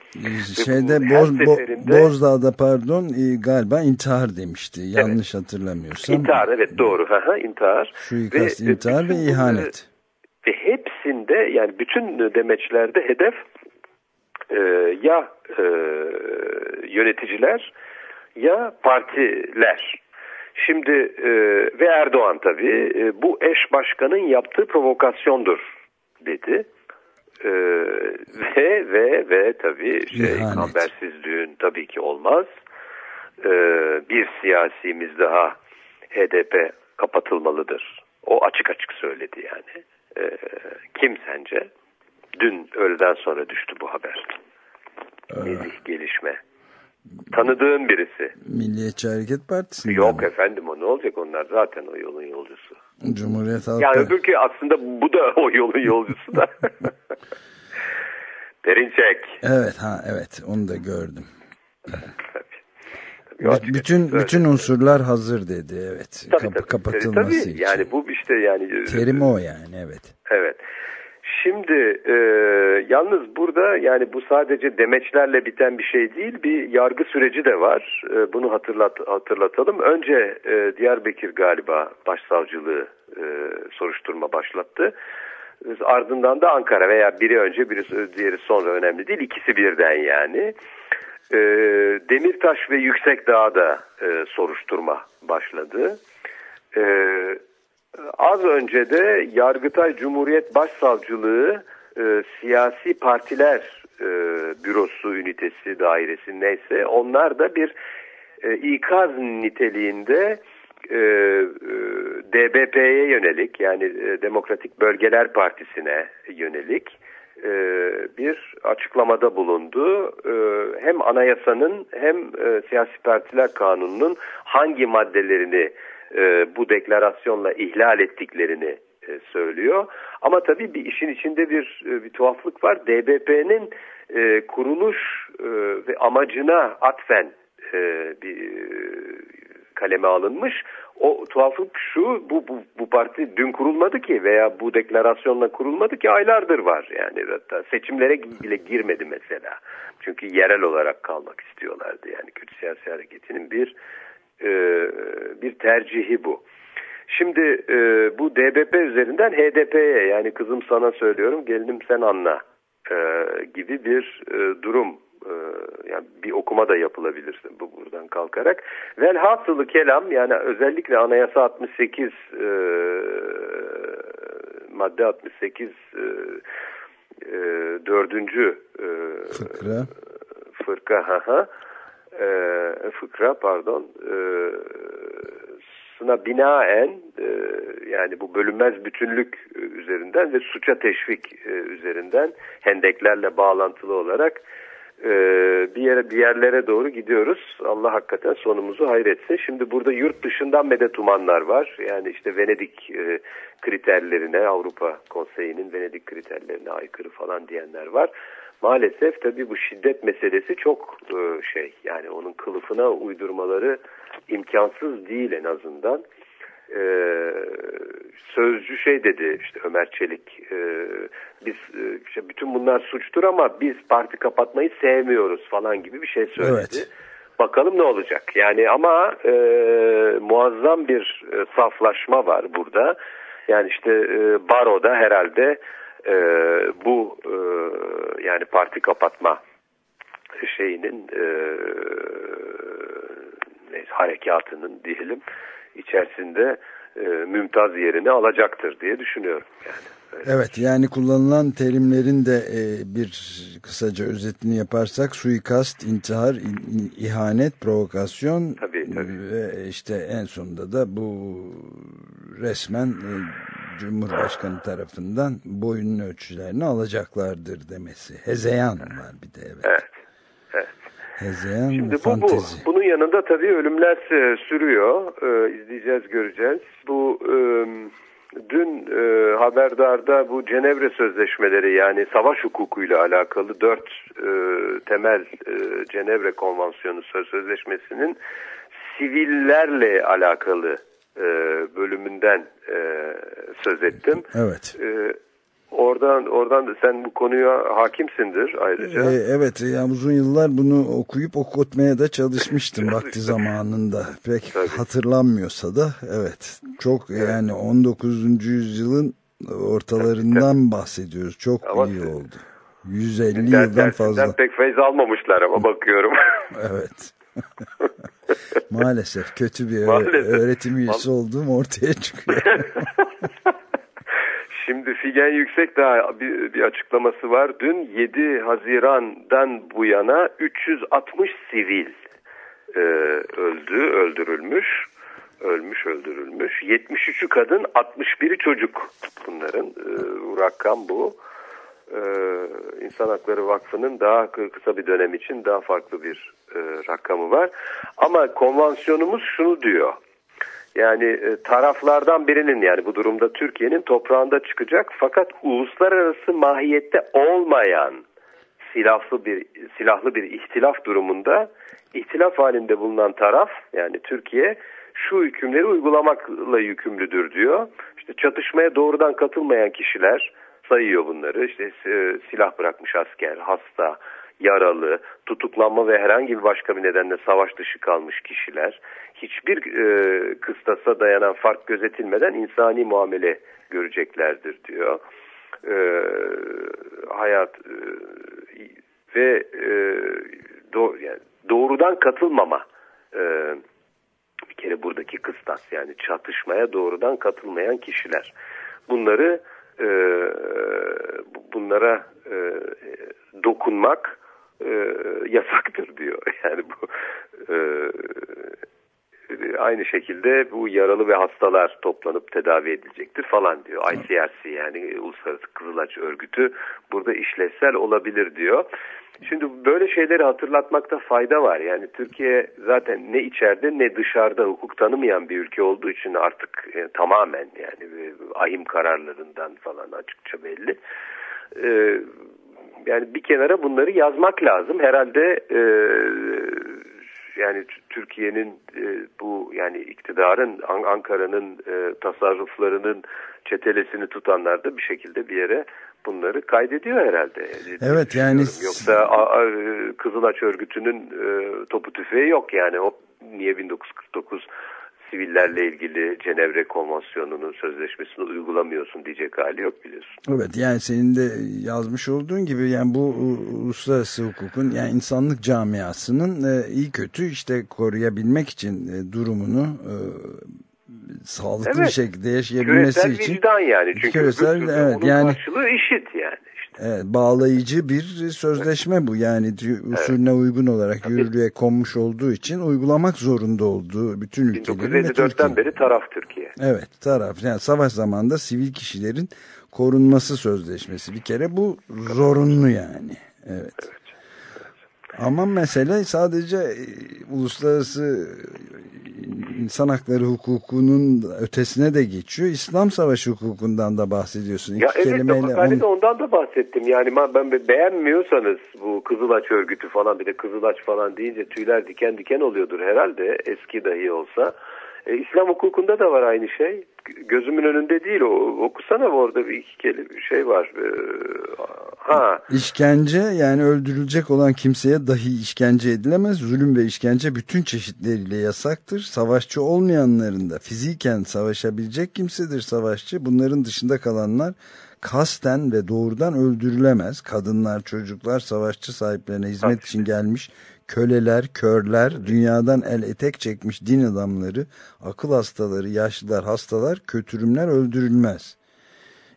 Şeyde Boz, Bo, seferinde- Bozdağ'da pardon e, galiba intihar demişti. Yanlış hatırlamıyorsam. İntihar evet doğru. İntihar. Suikast, Ve, e, intihar ve bütün bunları- ihanet. Ve hepsinde yani bütün demeçlerde hedef e, ya e, yöneticiler ya partiler. Şimdi e, ve Erdoğan tabii e, bu eş başkanın yaptığı provokasyondur dedi. E, ve ve ve tabii şey İhanet. kambersiz düğün tabii ki olmaz. E, bir siyasimiz daha HDP kapatılmalıdır. O açık açık söyledi yani. E, kim sence? Dün öğleden sonra düştü bu haber. Nezih gelişme. Tanıdığın birisi. Milliyetçi Hareket Partisi. Yok efendim o ne olacak onlar zaten o yolun yolcusu. Cumhuriyet Halk Yani Partisi. öbürkü aslında bu da o yolun yolcusu da. <laughs> Perinçek. Evet ha evet onu da gördüm. Tabii. Tabii, bütün açık bütün unsurlar hazır dedi evet. Tabii, Kap- tabii. kapatılması Tabii, için. Yani bu işte yani Terim o yani evet. Evet. Şimdi e, yalnız burada yani bu sadece demeçlerle biten bir şey değil bir yargı süreci de var. E, bunu hatırlat hatırlatalım. Önce e, Diyarbakır galiba başsavcılığı e, soruşturma başlattı. Ardından da Ankara veya biri önce biri diğeri sonra önemli değil. İkisi birden yani. E, Demirtaş ve Yüksekdağ'da e, soruşturma başladı. E, Az önce de Yargıtay Cumhuriyet Başsavcılığı e, siyasi partiler e, bürosu ünitesi dairesi neyse onlar da bir e, ikaz niteliğinde e, e, DBP'ye yönelik yani e, Demokratik Bölgeler Partisi'ne yönelik e, bir açıklamada bulundu. E, hem anayasanın hem e, siyasi partiler kanununun hangi maddelerini e, bu deklarasyonla ihlal ettiklerini e, söylüyor. Ama tabii bir işin içinde bir e, bir tuhaflık var. DBP'nin e, kuruluş e, ve amacına atfen e, bir e, kaleme alınmış. O tuhaflık şu, bu, bu, bu parti dün kurulmadı ki veya bu deklarasyonla kurulmadı ki aylardır var. Yani hatta seçimlere bile girmedi mesela. Çünkü yerel olarak kalmak istiyorlardı. Yani Kürt siyasi hareketinin bir e, bir tercihi bu. Şimdi e, bu DBP üzerinden HDP'ye yani kızım sana söylüyorum gelinim sen anla e, gibi bir e, durum yani bir okuma da yapılabilir bu buradan kalkarak. Velhasılı kelam yani özellikle anayasa 68 e, madde 68 e, e, dördüncü e, Fıkra. fırka ha ha e, fıkra pardon e, sına binaen e, yani bu bölünmez bütünlük üzerinden ve suça teşvik e, üzerinden hendeklerle bağlantılı olarak e, bir yere bir yerlere doğru gidiyoruz. Allah hakikaten sonumuzu hayretsin. Şimdi burada yurt dışından medet umanlar var. Yani işte Venedik e, kriterlerine Avrupa Konseyi'nin Venedik kriterlerine aykırı falan diyenler var. Maalesef tabii bu şiddet meselesi çok e, şey yani onun kılıfına uydurmaları imkansız değil en azından. Ee, sözcü şey dedi işte Ömer Çelik e, biz e, işte bütün bunlar suçtur ama biz parti kapatmayı sevmiyoruz falan gibi bir şey söyledi. Evet. Bakalım ne olacak yani ama e, muazzam bir e, saflaşma var burada. Yani işte e, baroda herhalde e, bu e, yani parti kapatma şeyinin e, neyse, harekatının diyelim içerisinde e, mümtaz yerini alacaktır diye düşünüyorum yani. Evet yani kullanılan terimlerin de e, bir kısaca özetini yaparsak suikast, intihar, in- ihanet, provokasyon Tabii, tabii. ve işte en sonunda da bu resmen e, Cumhurbaşkanı tarafından boyunun ölçülerini alacaklardır demesi. Hezeyan var bir de evet. Evet. Evet. Hezeyan Şimdi bu, bu. Bunun yanında tabii ölümler e, sürüyor. E, izleyeceğiz, göreceğiz. Bu e, dün e, haberdarda bu Cenevre Sözleşmeleri yani savaş hukukuyla alakalı dört e, temel e, Cenevre Konvansiyonu söz sözleşmesinin sivillerle alakalı e, bölümünden e, söz ettim. Evet. E, oradan oradan da sen bu konuya hakimsindir ayrıca. Ee, evet yani uzun yıllar bunu okuyup okutmaya da çalışmıştım <laughs> vakti zamanında. Pek Tabii. hatırlanmıyorsa da evet çok yani 19. yüzyılın ortalarından bahsediyoruz. Çok Ama iyi oldu. 150 Ders- yıldan fazla. pek feyz almamışlar ama <laughs> bakıyorum. Evet. <laughs> <laughs> Maalesef kötü bir Maalesef. öğretim üyesi olduğum ortaya çıkıyor. <laughs> Şimdi Figen Yüksek daha bir, bir açıklaması var. Dün 7 Haziran'dan bu yana 360 sivil e, öldü, öldürülmüş. Ölmüş, öldürülmüş. 73'ü kadın, 61'i çocuk. Bunların e, rakam bu. E, İnsan Hakları Vakfı'nın daha kı- kısa bir dönem için daha farklı bir e, rakamı var. Ama konvansiyonumuz şunu diyor. Yani e, taraflardan birinin yani bu durumda Türkiye'nin toprağında çıkacak fakat uluslararası mahiyette olmayan silahlı bir silahlı bir ihtilaf durumunda ihtilaf halinde bulunan taraf yani Türkiye şu hükümleri uygulamakla yükümlüdür diyor. İşte çatışmaya doğrudan katılmayan kişiler sayıyor bunları. İşte e, silah bırakmış asker, hasta, yaralı, tutuklanma ve herhangi bir başka bir nedenle savaş dışı kalmış kişiler hiçbir e, kıstasa dayanan fark gözetilmeden insani muamele göreceklerdir diyor. E, hayat e, ve e, do, yani doğrudan katılmama e, bir kere buradaki kıstas yani çatışmaya doğrudan katılmayan kişiler. Bunları e, bu- bunlara e, dokunmak e, yasaktır diyor. <laughs> Yani bu e, aynı şekilde bu yaralı ve hastalar toplanıp tedavi edilecektir falan diyor. ICRC yani Uluslararası Kızılaç Örgütü burada işlevsel olabilir diyor. Şimdi böyle şeyleri hatırlatmakta fayda var. Yani Türkiye zaten ne içeride ne dışarıda hukuk tanımayan bir ülke olduğu için artık e, tamamen yani e, ahim kararlarından falan açıkça belli. E, yani bir kenara bunları yazmak lazım. Herhalde e, yani Türkiye'nin e, bu yani iktidarın An- Ankara'nın e, tasarruflarının çetelesini tutanlar da bir şekilde bir yere bunları kaydediyor herhalde. Evet, yani. Yoksa a, a, e, Kızılaç örgütünün e, topu tüfeği yok yani. O niye 1949 sivillerle ilgili Cenevre Konvansiyonu'nun sözleşmesini uygulamıyorsun diyecek hali yok biliyorsun. Evet yani senin de yazmış olduğun gibi yani bu uluslararası hukukun yani insanlık camiasının e, iyi kötü işte koruyabilmek için e, durumunu e, sağlıklı Evet. bir şekilde yaşayabilmesi Küresel için vicdan yani. Çünkü Küresel, evet, yani- karşılığı işit yani. Evet, bağlayıcı bir sözleşme bu yani usulüne uygun olarak yürürlüğe konmuş olduğu için uygulamak zorunda olduğu bütün ülkelerin ve 1954'ten Türkiye. beri taraf Türkiye. Evet taraf yani savaş zamanında sivil kişilerin korunması sözleşmesi bir kere bu zorunlu yani. Evet. Ama mesele sadece e, uluslararası e, insan hakları hukukunun ötesine de geçiyor. İslam savaşı hukukundan da bahsediyorsun. İki Ya evet kelimeyle onu- ondan da bahsettim. Yani ben beğenmiyorsanız bu Kızılaç örgütü falan bir de Kızılaç falan deyince tüyler diken diken oluyordur herhalde eski dahi olsa. E, İslam hukukunda da var aynı şey. Gözümün önünde değil o. Okusana orada bir iki kelime şey var. E, ha İşkence yani öldürülecek olan kimseye dahi işkence edilemez. Zulüm ve işkence bütün çeşitleriyle yasaktır. Savaşçı olmayanların da fiziken savaşabilecek kimsedir savaşçı. Bunların dışında kalanlar kasten ve doğrudan öldürülemez. Kadınlar, çocuklar, savaşçı sahiplerine hizmet için gelmiş köleler, körler, dünyadan el etek çekmiş din adamları, akıl hastaları, yaşlılar, hastalar, kötürümler öldürülmez.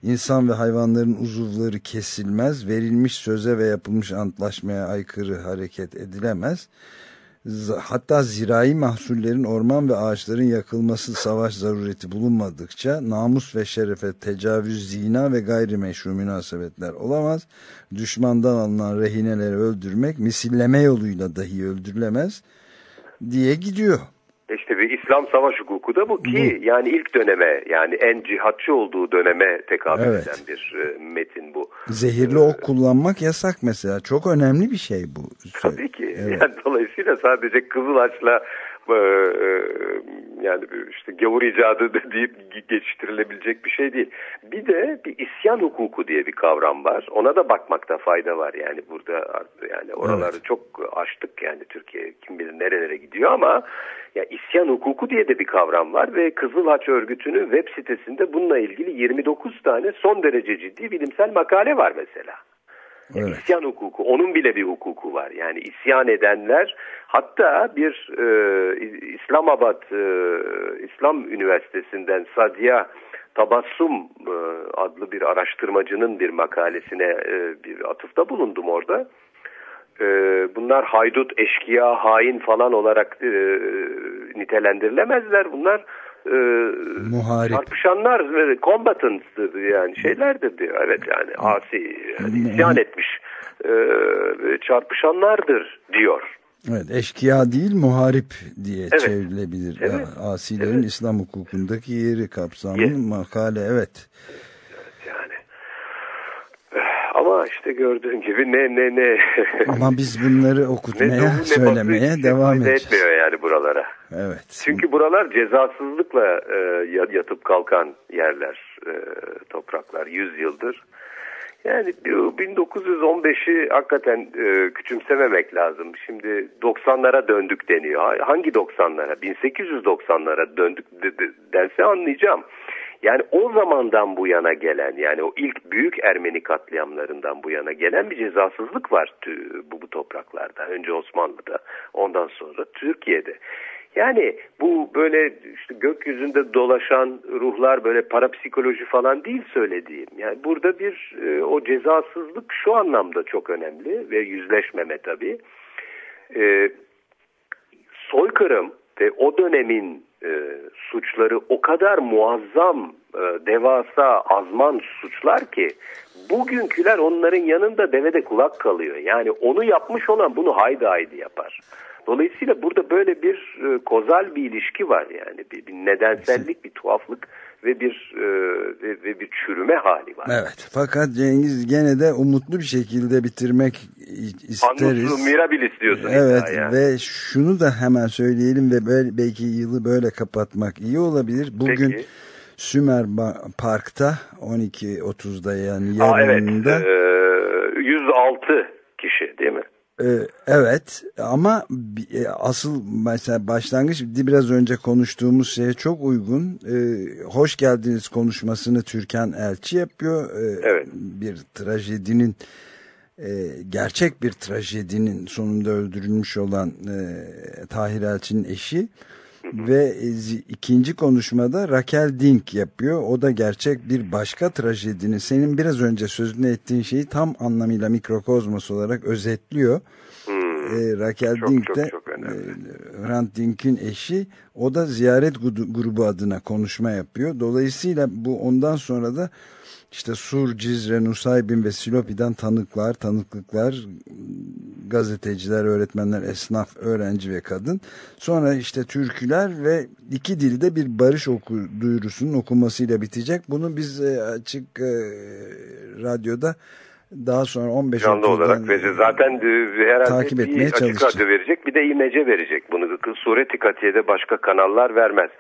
İnsan ve hayvanların uzuvları kesilmez, verilmiş söze ve yapılmış antlaşmaya aykırı hareket edilemez. Hatta zirai mahsullerin orman ve ağaçların yakılması savaş zarureti bulunmadıkça namus ve şerefe tecavüz, zina ve gayrimeşru münasebetler olamaz. Düşmandan alınan rehineleri öldürmek misilleme yoluyla dahi öldürülemez diye gidiyor. İşte bir İslam savaş hukuku da bu ki bu. yani ilk döneme yani en cihatçı olduğu döneme tekabül evet. eden bir e, metin bu. Zehirli ee, ok kullanmak yasak mesela. Çok önemli bir şey bu. Tabii ki. Evet. <laughs> Yani dolayısıyla sadece Kızılaç'la e, e, yani işte gavur icadı deyip geçiştirilebilecek bir şey değil. Bir de bir isyan hukuku diye bir kavram var. Ona da bakmakta fayda var yani burada yani oraları evet. çok açtık yani Türkiye kim bilir nerelere gidiyor ama ya isyan hukuku diye de bir kavram var ve Kızıl Haç örgütünün web sitesinde bununla ilgili 29 tane son derece ciddi bilimsel makale var mesela. Evet. İsyan hukuku, onun bile bir hukuku var. Yani isyan edenler hatta bir e, İslamabad e, İslam Üniversitesi'nden Sadia Tabassum e, adlı bir araştırmacının bir makalesine e, bir atıfta bulundum orada. E, bunlar haydut, eşkıya, hain falan olarak e, nitelendirilemezler. Bunlar e, Muharip. çarpışanlar combatants'dır yani şeylerdir diyor. Evet yani asi yani isyan etmiş e, çarpışanlardır diyor. Evet eşkıya değil muharip diye evet. çevrilebilir. Evet. Asilerin evet. İslam hukukundaki yeri kapsamlı yes. makale evet. Ama işte gördüğün gibi ne ne ne. <laughs> Ama biz bunları okutmaya, ne, ne söylemeye ne devam edeceğiz. etmiyor yani buralara. Evet. Çünkü buralar cezasızlıkla e, yatıp kalkan yerler, e, topraklar 100 yıldır. Yani 1915'i hakikaten e, küçümsememek lazım. Şimdi 90'lara döndük deniyor. Hangi 90'lara? 1890'lara döndük dense anlayacağım. Yani o zamandan bu yana gelen yani o ilk büyük Ermeni katliamlarından bu yana gelen bir cezasızlık var bu, bu topraklarda. Önce Osmanlı'da ondan sonra Türkiye'de. Yani bu böyle işte gökyüzünde dolaşan ruhlar böyle parapsikoloji falan değil söylediğim. Yani burada bir e, o cezasızlık şu anlamda çok önemli ve yüzleşmeme tabii. E, soykırım ve o dönemin e, suçları o kadar muazzam, e, devasa, azman suçlar ki bugünküler onların yanında devede kulak kalıyor. Yani onu yapmış olan bunu haydi haydi yapar. Dolayısıyla burada böyle bir e, kozal bir ilişki var yani bir, bir nedensellik, bir tuhaflık ve bir e, ve, bir çürüme hali var. Evet. Fakat Cengiz gene de umutlu bir şekilde bitirmek isteriz. Annus mirabilis diyorsun. Evet yani. ve şunu da hemen söyleyelim ve böyle, belki yılı böyle kapatmak iyi olabilir. Bugün Peki. Sümer Park'ta 12.30'da yani yarınında. Aa, evet. Ee, 106 kişi değil mi? Ee, evet ama e, asıl mesela başlangıç biraz önce konuştuğumuz şeye çok uygun. Ee, hoş geldiniz konuşmasını Türkan Elçi yapıyor. Ee, evet. Bir trajedinin e, gerçek bir trajedinin sonunda öldürülmüş olan e, Tahir Elçi'nin eşi. <laughs> Ve ikinci konuşmada Raquel Dink yapıyor. O da gerçek bir başka trajedinin senin biraz önce sözünü ettiğin şeyi tam anlamıyla mikrokozmos olarak özetliyor. Hmm. E, Raquel çok, Dink de çok, çok e, Hrant Dink'in eşi. O da ziyaret grubu adına konuşma yapıyor. Dolayısıyla bu ondan sonra da işte Sur, Cizre, Nusaybin ve Silopi'den tanıklar, tanıklıklar, gazeteciler, öğretmenler, esnaf, öğrenci ve kadın. Sonra işte türküler ve iki dilde bir barış oku, duyurusunun okunmasıyla bitecek. Bunu biz e, açık e, radyoda daha sonra 15 Canlı olarak verecek. Zaten e, herhalde takip etmeye açık çalışacak. radyo verecek bir de imece verecek. Bunu Sureti Katiye'de başka kanallar vermez.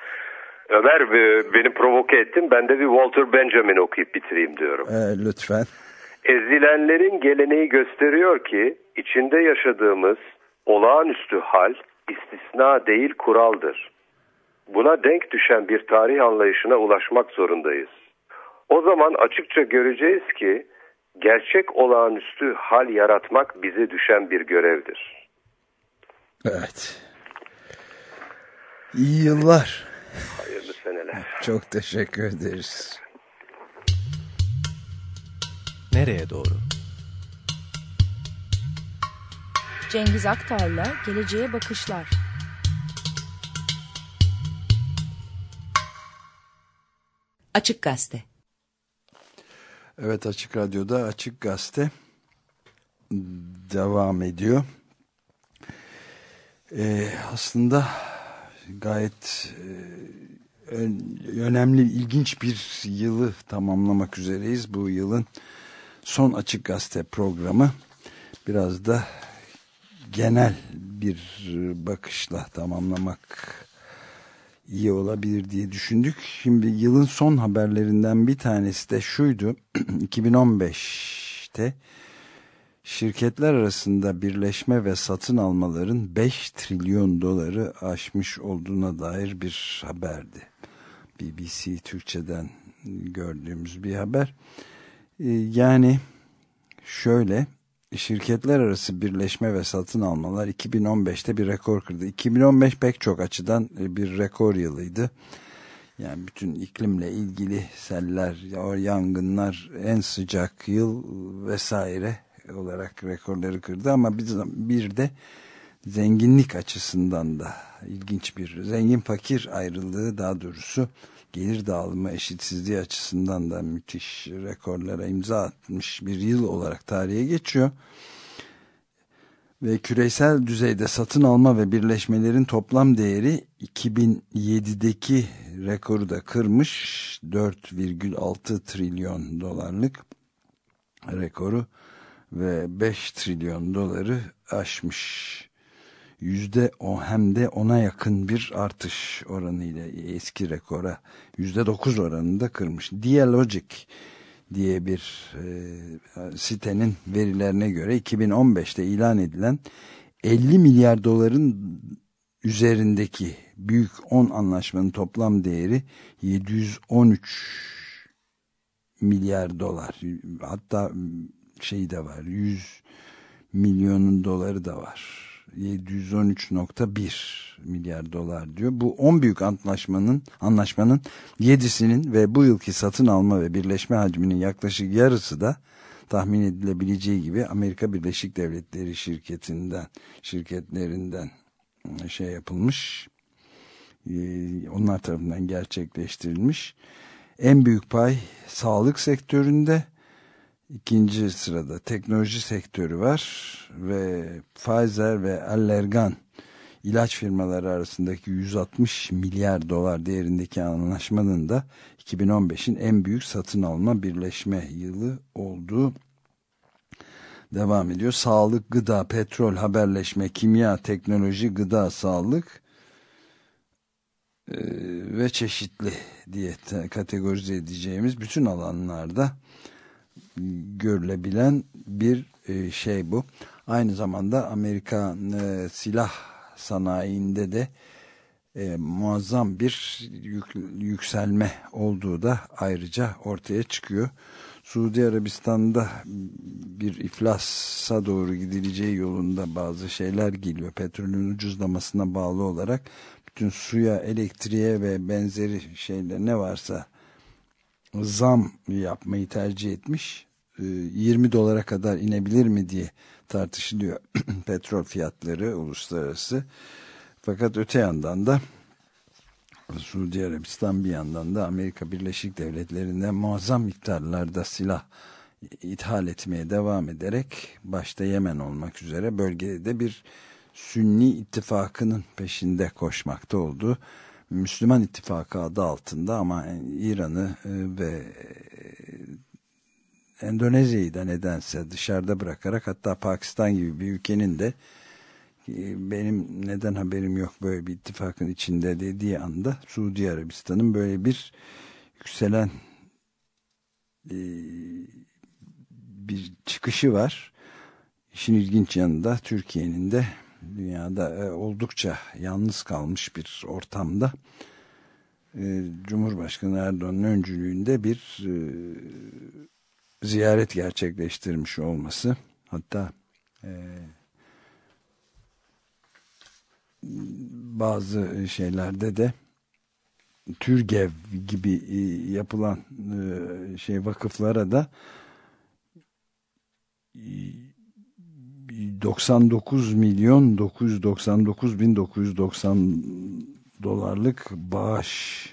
Ömer e, beni provoke ettin. Ben de bir Walter Benjamin okuyup bitireyim diyorum. E, lütfen. Ezilenlerin geleneği gösteriyor ki içinde yaşadığımız olağanüstü hal istisna değil kuraldır. Buna denk düşen bir tarih anlayışına ulaşmak zorundayız. O zaman açıkça göreceğiz ki gerçek olağanüstü hal yaratmak bize düşen bir görevdir. Evet. İyi yıllar. Hayırlı seneler. Çok teşekkür ederiz. nereye doğru? Cengiz Aktar'la Geleceğe Bakışlar. Açık Gazete. Evet Açık Radyo'da Açık Gazete devam ediyor. Ee, aslında gayet e, önemli, ilginç bir yılı tamamlamak üzereyiz. Bu yılın son Açık Gazete programı biraz da genel bir bakışla tamamlamak iyi olabilir diye düşündük. Şimdi yılın son haberlerinden bir tanesi de şuydu. <clears throat> 2015'te şirketler arasında birleşme ve satın almaların 5 trilyon doları aşmış olduğuna dair bir haberdi. BBC Türkçe'den gördüğümüz bir haber. Ee, yani şöyle şirketler arası birleşme ve satın almalar 2015'te bir rekor kırdı. 2015 pek çok açıdan bir rekor yılıydı. Yani bütün iklimle ilgili seller, yangınlar, en sıcak yıl vesaire olarak rekorları kırdı ama bir de zenginlik açısından da ilginç bir zengin fakir ayrılığı daha doğrusu gelir dağılımı eşitsizliği açısından da müthiş rekorlara imza atmış bir yıl olarak tarihe geçiyor. Ve küresel düzeyde satın alma ve birleşmelerin toplam değeri 2007'deki rekoru da kırmış 4,6 trilyon dolarlık rekoru ve 5 trilyon doları aşmış yüzde o hem de ona yakın bir artış oranıyla eski rekora yüzde dokuz oranında kırmış. Dialogic diye bir e, sitenin verilerine göre 2015'te ilan edilen 50 milyar doların üzerindeki büyük 10 anlaşmanın toplam değeri 713 milyar dolar. Hatta şey de var 100 milyonun doları da var 713.1 milyar dolar diyor. Bu 10 büyük anlaşmanın anlaşmanın 7'sinin ve bu yılki satın alma ve birleşme hacminin yaklaşık yarısı da tahmin edilebileceği gibi Amerika Birleşik Devletleri şirketinden şirketlerinden şey yapılmış. Ee, onlar tarafından gerçekleştirilmiş. En büyük pay sağlık sektöründe İkinci sırada teknoloji sektörü var ve Pfizer ve Allergan ilaç firmaları arasındaki 160 milyar dolar değerindeki anlaşmanın da 2015'in en büyük satın alma birleşme yılı olduğu devam ediyor. Sağlık, gıda, petrol, haberleşme, kimya, teknoloji, gıda, sağlık ve çeşitli diye kategorize edeceğimiz bütün alanlarda görülebilen bir e, şey bu. Aynı zamanda Amerika e, silah sanayinde de e, muazzam bir yük, yükselme olduğu da ayrıca ortaya çıkıyor. Suudi Arabistan'da bir iflasa doğru gidileceği yolunda bazı şeyler geliyor. Petrolün ucuzlamasına bağlı olarak bütün suya, elektriğe ve benzeri şeyler ne varsa zam yapmayı tercih etmiş. 20 ee, dolara kadar inebilir mi diye tartışılıyor <clears throat> petrol fiyatları uluslararası. Fakat öte yandan da Suudi Arabistan bir yandan da Amerika Birleşik Devletleri'ne muazzam miktarlarda silah ithal etmeye devam ederek başta Yemen olmak üzere bölgede de bir Sünni ittifakının peşinde koşmakta olduğu Müslüman ittifakı adı altında ama İran'ı e, ve e, Endonezya'yı da nedense dışarıda bırakarak hatta Pakistan gibi bir ülkenin de e, benim neden haberim yok böyle bir ittifakın içinde dediği anda Suudi Arabistan'ın böyle bir yükselen bir çıkışı var. İşin ilginç yanında Türkiye'nin de dünyada e, oldukça yalnız kalmış bir ortamda e, Cumhurbaşkanı Erdoğan'ın öncülüğünde bir e, ziyaret gerçekleştirmiş olması hatta bazı şeylerde de Türgev gibi yapılan şey vakıflara da 99 milyon 999 bin 990 dolarlık bağış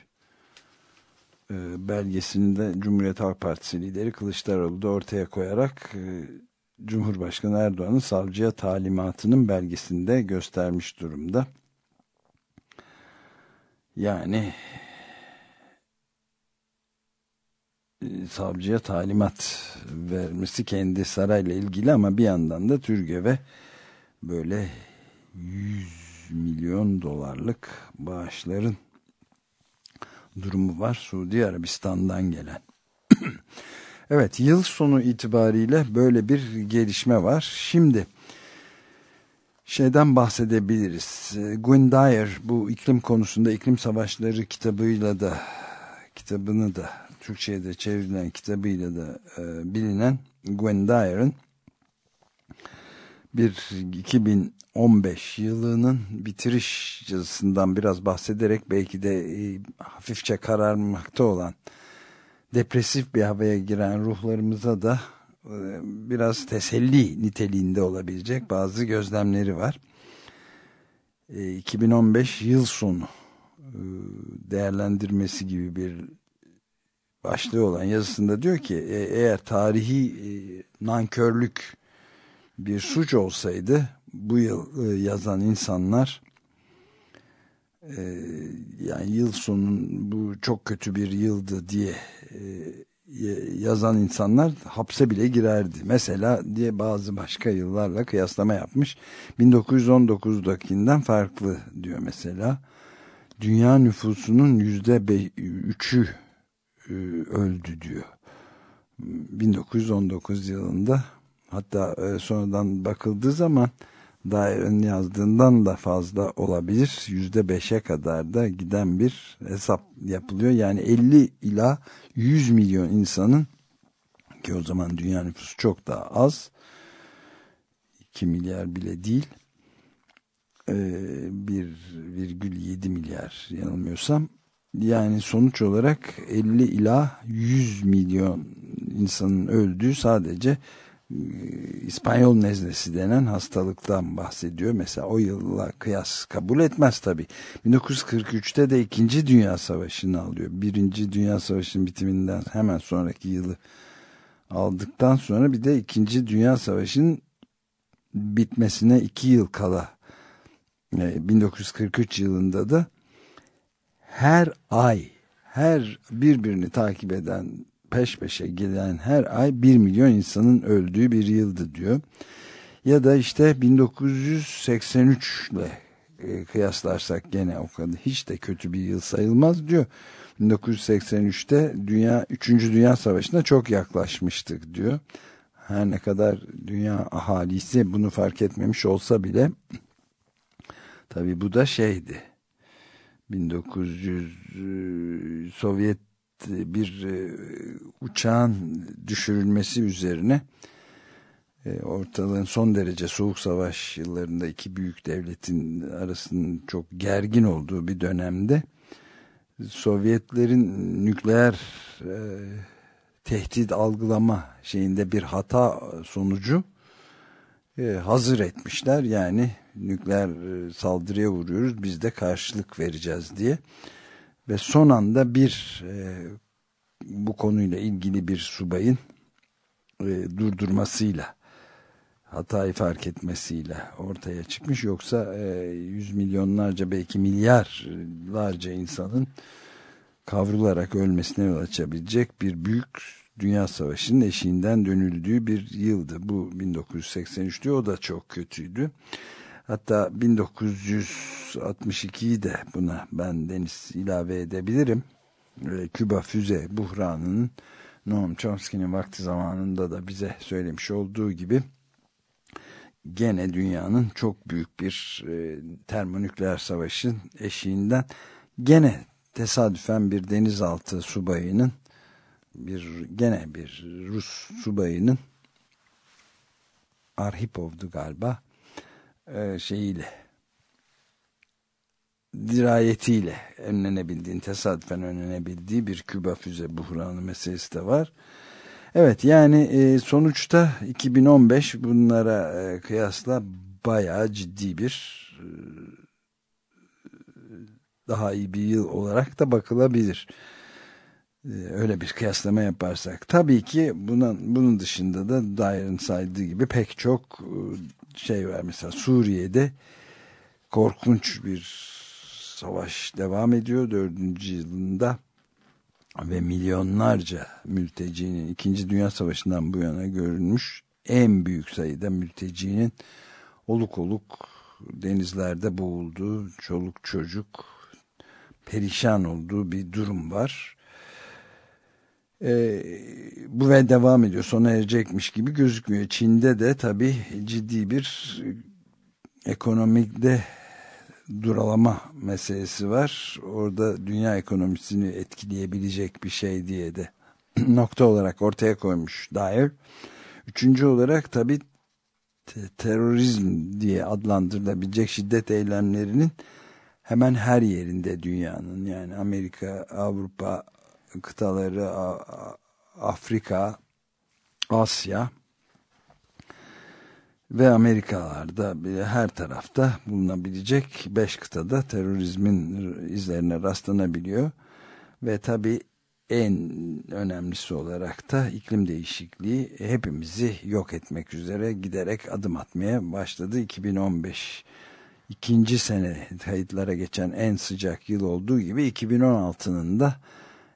e, belgesini de Cumhuriyet Halk Partisi lideri Kılıçdaroğlu da ortaya koyarak e, Cumhurbaşkanı Erdoğan'ın savcıya talimatının belgesinde göstermiş durumda. Yani e, savcıya talimat vermesi kendi sarayla ilgili ama bir yandan da Türgev'e böyle 100 milyon dolarlık bağışların durumu var Suudi Arabistan'dan gelen. <clears throat> evet yıl sonu itibariyle böyle bir gelişme var. Şimdi şeyden bahsedebiliriz. Gwyn Dyer bu iklim konusunda iklim savaşları kitabıyla da kitabını da Türkçe'ye çevrilen kitabıyla da e, bilinen Gwyn Dyer'ın bir 2015 yılının bitiriş yazısından biraz bahsederek belki de e, hafifçe kararmakta olan depresif bir havaya giren ruhlarımıza da e, biraz teselli niteliğinde olabilecek bazı gözlemleri var. E, 2015 yıl sonu e, değerlendirmesi gibi bir başlığı olan yazısında diyor ki e, eğer tarihi e, nankörlük bir suç olsaydı bu yıl e, yazan insanlar e, yani yıl sonun bu çok kötü bir yıldı diye e, yazan insanlar hapse bile girerdi. Mesela diye bazı başka yıllarla kıyaslama yapmış. 1919'dakinden farklı diyor mesela. Dünya nüfusunun yüzde üçü öldü diyor. 1919 yılında hatta sonradan bakıldığı zaman dairenin yazdığından da fazla olabilir. Yüzde beşe kadar da giden bir hesap yapılıyor. Yani 50 ila 100 milyon insanın ki o zaman dünya nüfusu çok daha az 2 milyar bile değil 1,7 milyar yanılmıyorsam yani sonuç olarak 50 ila 100 milyon insanın öldüğü sadece İspanyol nezlesi denen hastalıktan bahsediyor. Mesela o yılla kıyas kabul etmez tabi. 1943'te de 2. Dünya Savaşı'nı alıyor. 1. Dünya Savaşı'nın bitiminden hemen sonraki yılı aldıktan sonra bir de 2. Dünya Savaşı'nın bitmesine 2 yıl kala 1943 yılında da her ay her birbirini takip eden peş peşe gelen her ay 1 milyon insanın öldüğü bir yıldı diyor. Ya da işte 1983 ile e, kıyaslarsak gene o kadar hiç de kötü bir yıl sayılmaz diyor. 1983'te dünya 3. Dünya Savaşı'na çok yaklaşmıştık diyor. Her ne kadar dünya ahalisi bunu fark etmemiş olsa bile tabi bu da şeydi 1900 e, Sovyet bir e, uçağın düşürülmesi üzerine e, ortalığın son derece soğuk savaş yıllarında iki büyük devletin arasının çok gergin olduğu bir dönemde Sovyetlerin nükleer e, tehdit algılama şeyinde bir hata sonucu e, hazır etmişler. Yani nükleer e, saldırıya vuruyoruz biz de karşılık vereceğiz diye ve son anda bir e, bu konuyla ilgili bir subayın e, durdurmasıyla hatayı fark etmesiyle ortaya çıkmış yoksa e, yüz milyonlarca belki milyarlarca insanın kavrularak ölmesine yol açabilecek bir büyük dünya savaşının eşiğinden dönüldüğü bir yıldı. Bu 1983'tü o da çok kötüydü. Hatta 1962'yi de buna ben Deniz ilave edebilirim. Küba füze buhranının Noam Chomsky'nin vakti zamanında da bize söylemiş olduğu gibi gene dünyanın çok büyük bir e, termonükleer savaşın eşiğinden gene tesadüfen bir denizaltı subayının bir gene bir Rus subayının Arhipov'du galiba e, şeyiyle dirayetiyle önlenebildiğin tesadüfen önlenebildiği bir Küba füze buhranı meselesi de var. Evet yani e, sonuçta 2015 bunlara e, kıyasla bayağı ciddi bir daha iyi bir yıl olarak da bakılabilir. E, öyle bir kıyaslama yaparsak. Tabii ki bunun, bunun dışında da Dyer'ın saydığı gibi pek çok e, şey var. Mesela Suriye'de korkunç bir savaş devam ediyor. Dördüncü yılında ve milyonlarca mültecinin İkinci Dünya Savaşı'ndan bu yana görülmüş en büyük sayıda mültecinin oluk oluk denizlerde boğulduğu, çoluk çocuk perişan olduğu bir durum var. Ee, bu ve devam ediyor. Sona erecekmiş gibi gözükmüyor. Çin'de de tabii ciddi bir ekonomikte duralama meselesi var. Orada dünya ekonomisini etkileyebilecek bir şey diye de <clears throat> nokta olarak ortaya koymuş dair. Üçüncü olarak tabi terörizm diye adlandırılabilecek şiddet eylemlerinin hemen her yerinde dünyanın yani Amerika, Avrupa kıtaları, Afrika, Asya ve Amerikalarda her tarafta bulunabilecek beş kıtada terörizmin izlerine rastlanabiliyor. Ve tabi en önemlisi olarak da iklim değişikliği hepimizi yok etmek üzere giderek adım atmaya başladı. 2015 ikinci sene kayıtlara geçen en sıcak yıl olduğu gibi 2016'nın da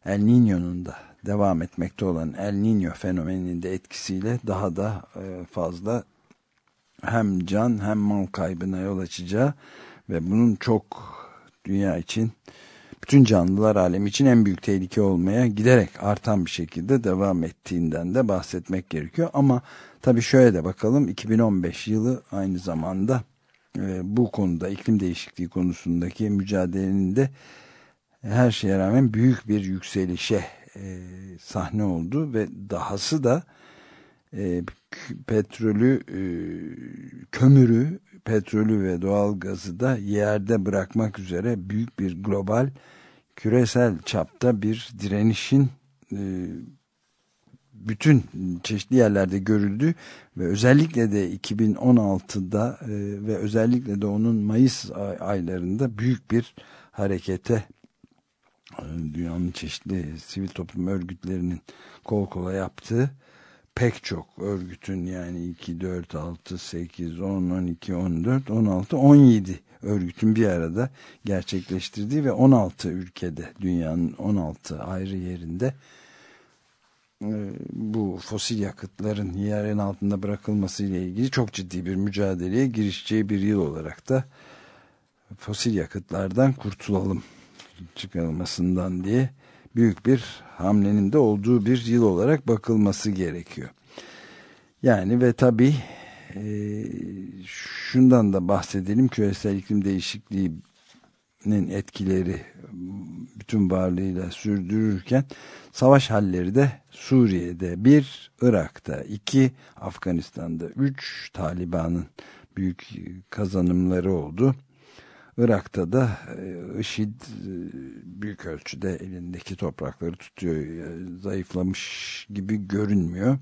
El Niño'nun da devam etmekte olan El Niño fenomeninin de etkisiyle daha da e, fazla hem can hem mal kaybına yol açacağı ve bunun çok dünya için bütün canlılar alemi için en büyük tehlike olmaya giderek artan bir şekilde devam ettiğinden de bahsetmek gerekiyor. Ama tabii şöyle de bakalım 2015 yılı aynı zamanda e, bu konuda iklim değişikliği konusundaki mücadelenin de her şeye rağmen büyük bir yükselişe e, sahne oldu ve dahası da e, petrolü, e, kömürü, petrolü ve doğal gazı da yerde bırakmak üzere büyük bir global küresel çapta bir direnişin e, bütün çeşitli yerlerde görüldü ve özellikle de 2016'da e, ve özellikle de onun Mayıs aylarında büyük bir harekete dünyanın çeşitli sivil toplum örgütlerinin kol kola yaptığı pek çok örgütün yani 2, 4, 6, 8, 10, 12, 14, 16, 17 örgütün bir arada gerçekleştirdiği ve 16 ülkede dünyanın 16 ayrı yerinde e, bu fosil yakıtların yerin altında bırakılması ile ilgili çok ciddi bir mücadeleye girişeceği bir yıl olarak da fosil yakıtlardan kurtulalım çıkarılmasından diye büyük bir hamlenin de olduğu bir yıl olarak bakılması gerekiyor. Yani ve tabii e, şundan da bahsedelim küresel iklim değişikliğinin etkileri bütün varlığıyla sürdürürken savaş halleri de Suriye'de bir, Irak'ta iki, Afganistan'da üç Taliban'ın büyük kazanımları oldu. Irak'ta da e, IŞİD e, büyük ölçüde elindeki toprakları tutuyor. Zayıflamış gibi görünmüyor.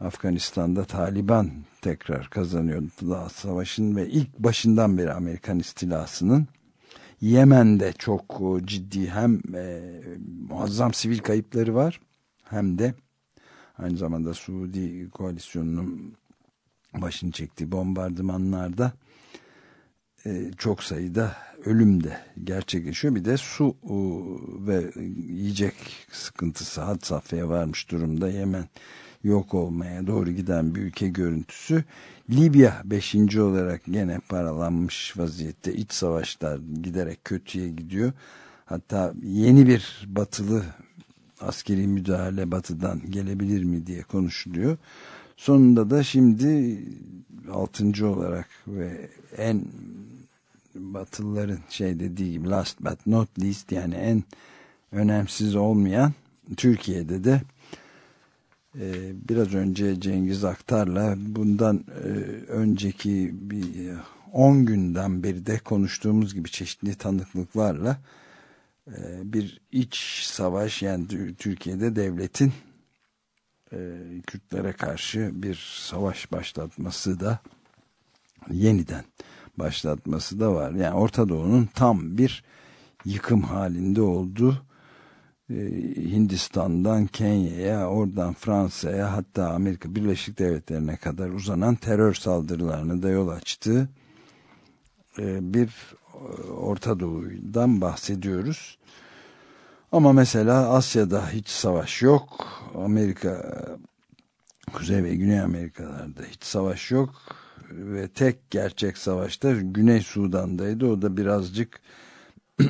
Afganistan'da Taliban tekrar kazanıyor daha savaşın ve ilk başından beri Amerikan istilasının Yemen'de çok ciddi hem e, muazzam sivil kayıpları var hem de aynı zamanda Suudi koalisyonunun başını çektiği bombardımanlarda e, çok sayıda ölüm de gerçekleşiyor. Bir de su ve yiyecek sıkıntısı had safhaya varmış durumda. Yemen yok olmaya doğru giden bir ülke görüntüsü. Libya beşinci olarak gene paralanmış vaziyette. iç savaşlar giderek kötüye gidiyor. Hatta yeni bir batılı askeri müdahale batıdan gelebilir mi diye konuşuluyor. Sonunda da şimdi altıncı olarak ve en Batılıların şey dediği gibi last but not least yani en önemsiz olmayan Türkiye'de de e, biraz önce Cengiz Aktar'la bundan e, önceki bir 10 günden beri de konuştuğumuz gibi çeşitli tanıklıklarla e, bir iç savaş yani Türkiye'de devletin Kürtlere karşı bir savaş başlatması da yeniden başlatması da var. Yani Orta Doğu'nun tam bir yıkım halinde olduğu e, Hindistan'dan Kenya'ya, oradan Fransa'ya hatta Amerika Birleşik Devletleri'ne kadar uzanan terör saldırılarını da yol açtığı e, bir e, Orta Doğu'dan bahsediyoruz. Ama mesela Asya'da hiç savaş yok. Amerika, Kuzey ve Güney Amerikalarda hiç savaş yok. Ve tek gerçek savaşta Güney Sudan'daydı. O da birazcık <clears throat>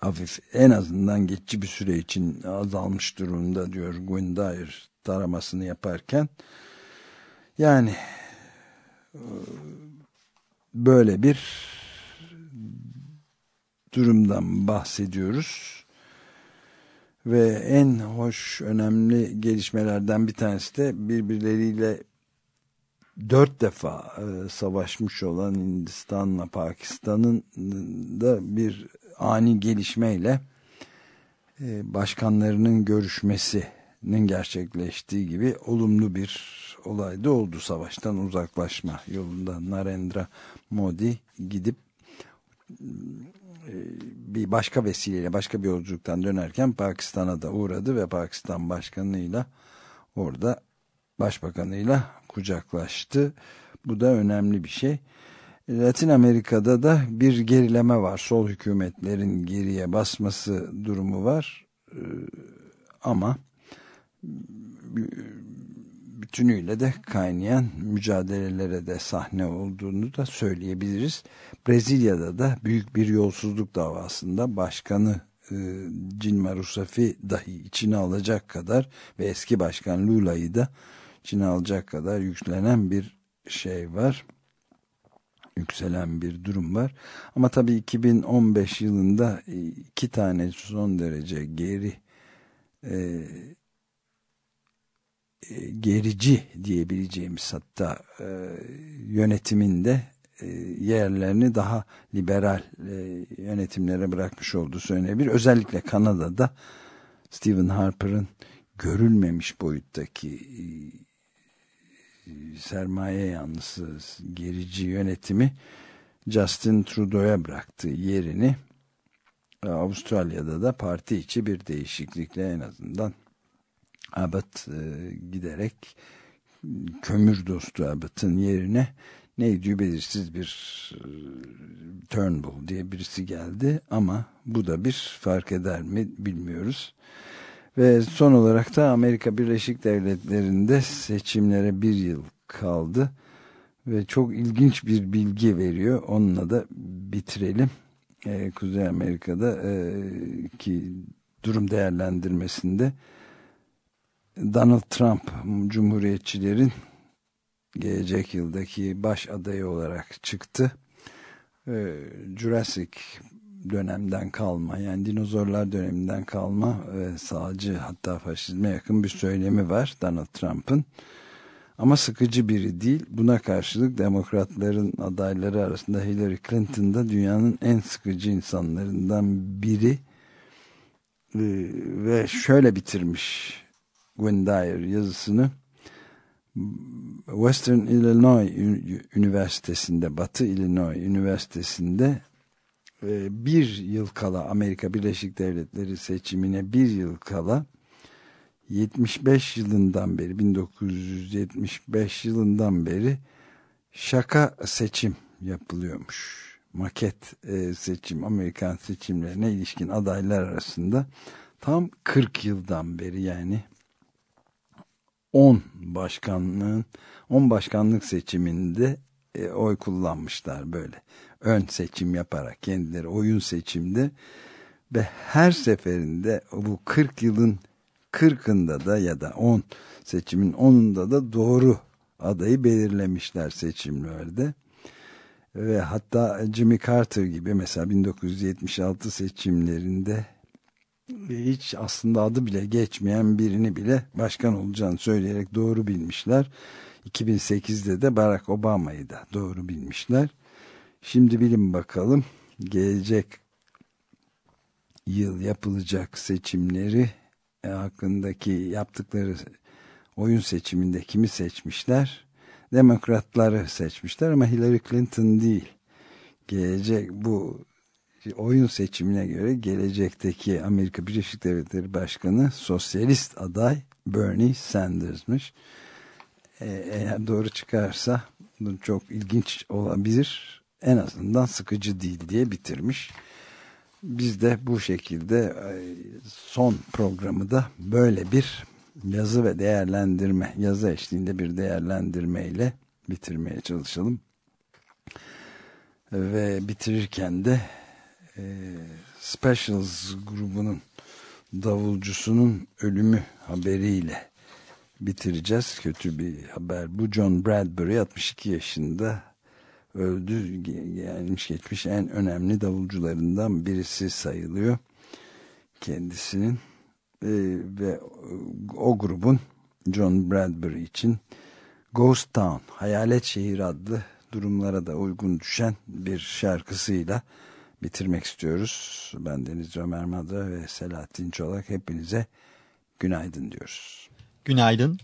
hafif en azından geçici bir süre için azalmış durumda diyor Gwyndair taramasını yaparken. Yani böyle bir durumdan bahsediyoruz. Ve en hoş, önemli gelişmelerden bir tanesi de birbirleriyle dört defa e, savaşmış olan Hindistan'la Pakistan'ın da bir ani gelişmeyle e, başkanlarının görüşmesinin gerçekleştiği gibi olumlu bir olay da oldu savaştan uzaklaşma yolunda Narendra Modi gidip bir başka vesileyle başka bir yolculuktan dönerken Pakistan'a da uğradı ve Pakistan başkanıyla orada başbakanıyla kucaklaştı. Bu da önemli bir şey. Latin Amerika'da da bir gerileme var. Sol hükümetlerin geriye basması durumu var. Ee, ama bütünüyle de kaynayan mücadelelere de sahne olduğunu da söyleyebiliriz. Brezilya'da da büyük bir yolsuzluk davasında başkanı e, Dilma Rousseff'i dahi içine alacak kadar ve eski başkan Lula'yı da içine alacak kadar yüklenen bir şey var. Yükselen bir durum var. Ama tabii 2015 yılında iki tane son derece geri e, e, gerici diyebileceğimiz hatta e, yönetiminde e, yerlerini daha liberal e, yönetimlere bırakmış olduğu söylenebilir. Özellikle Kanada'da Stephen Harper'ın görülmemiş boyuttaki e, sermaye yanlısı gerici yönetimi Justin Trudeau'ya bıraktığı yerini Avustralya'da da parti içi bir değişiklikle en azından Abbott e, giderek kömür dostu Abbott'ın yerine neydi belirsiz bir e, Turnbull diye birisi geldi ama bu da bir fark eder mi bilmiyoruz. Ve son olarak da Amerika Birleşik Devletleri'nde seçimlere bir yıl kaldı. Ve çok ilginç bir bilgi veriyor. Onunla da bitirelim. Ee, Kuzey Amerika'da e, ki durum değerlendirmesinde Donald Trump Cumhuriyetçilerin gelecek yıldaki baş adayı olarak çıktı. Ee, Jurassic dönemden kalma yani dinozorlar döneminden kalma ve sağcı hatta faşizme yakın bir söylemi var Donald Trump'ın. Ama sıkıcı biri değil. Buna karşılık demokratların adayları arasında Hillary Clinton da dünyanın en sıkıcı insanlarından biri. Ee, ve şöyle bitirmiş Gwendayer yazısını. Western Illinois Üniversitesi'nde, Batı Illinois Üniversitesi'nde e, bir yıl kala Amerika Birleşik Devletleri seçimine bir yıl kala 75 yılından beri 1975 yılından beri şaka seçim yapılıyormuş. Maket e, seçim Amerikan seçimlerine ilişkin adaylar arasında tam 40 yıldan beri yani 10 başkanlığın 10 başkanlık seçiminde e, oy kullanmışlar böyle. Ön seçim yaparak kendileri oyun seçimde ve her seferinde bu 40 yılın 40'ında da ya da 10 seçimin 10'unda da doğru adayı belirlemişler seçimlerde. Ve hatta Jimmy Carter gibi mesela 1976 seçimlerinde hiç aslında adı bile geçmeyen birini bile başkan olacağını söyleyerek doğru bilmişler. 2008'de de Barack Obama'yı da doğru bilmişler. Şimdi bilin bakalım gelecek yıl yapılacak seçimleri e, hakkındaki yaptıkları oyun seçiminde kimi seçmişler? Demokratları seçmişler ama Hillary Clinton değil. Gelecek bu oyun seçimine göre gelecekteki Amerika Birleşik Devletleri Başkanı sosyalist aday Bernie Sanders'mış. Ee, eğer doğru çıkarsa bu çok ilginç olabilir. En azından sıkıcı değil diye bitirmiş. Biz de bu şekilde e, son programı da böyle bir yazı ve değerlendirme, yazı eşliğinde bir değerlendirmeyle bitirmeye çalışalım. Ve bitirirken de e, Specials grubunun davulcusunun ölümü haberiyle bitireceğiz. Kötü bir haber. Bu John Bradbury 62 yaşında öldü. Gelmiş geçmiş en önemli davulcularından birisi sayılıyor. Kendisinin e, ve o grubun John Bradbury için Ghost Town, Hayalet Şehir adlı durumlara da uygun düşen bir şarkısıyla bitirmek istiyoruz. Ben Deniz Ömer Madra ve Selahattin Çolak hepinize günaydın diyoruz. Günaydın.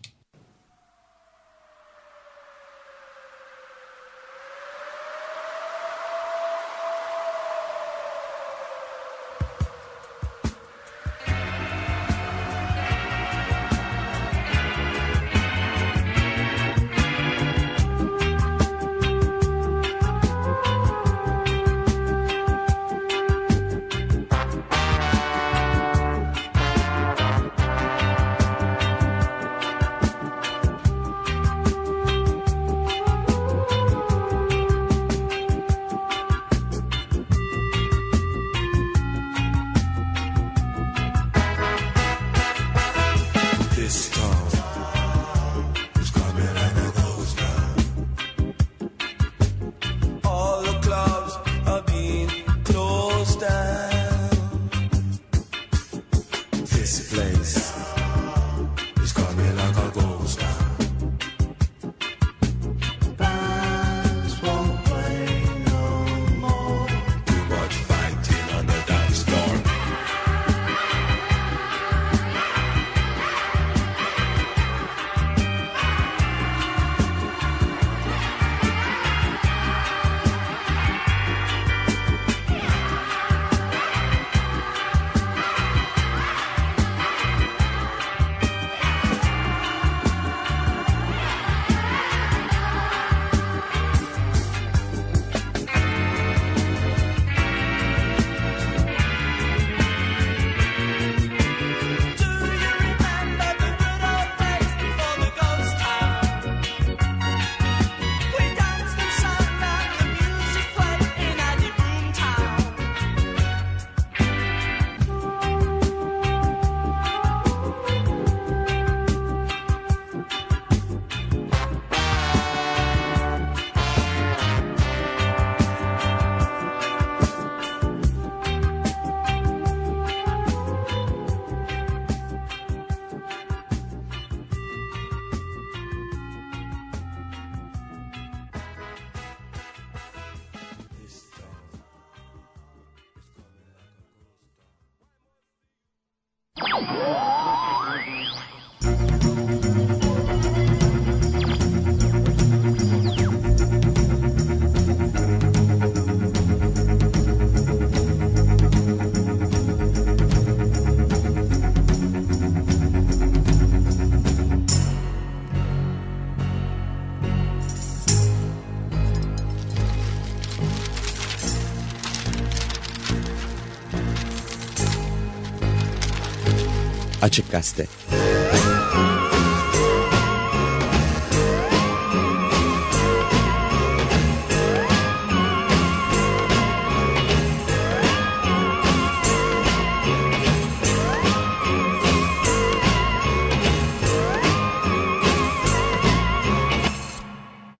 Açık Gazete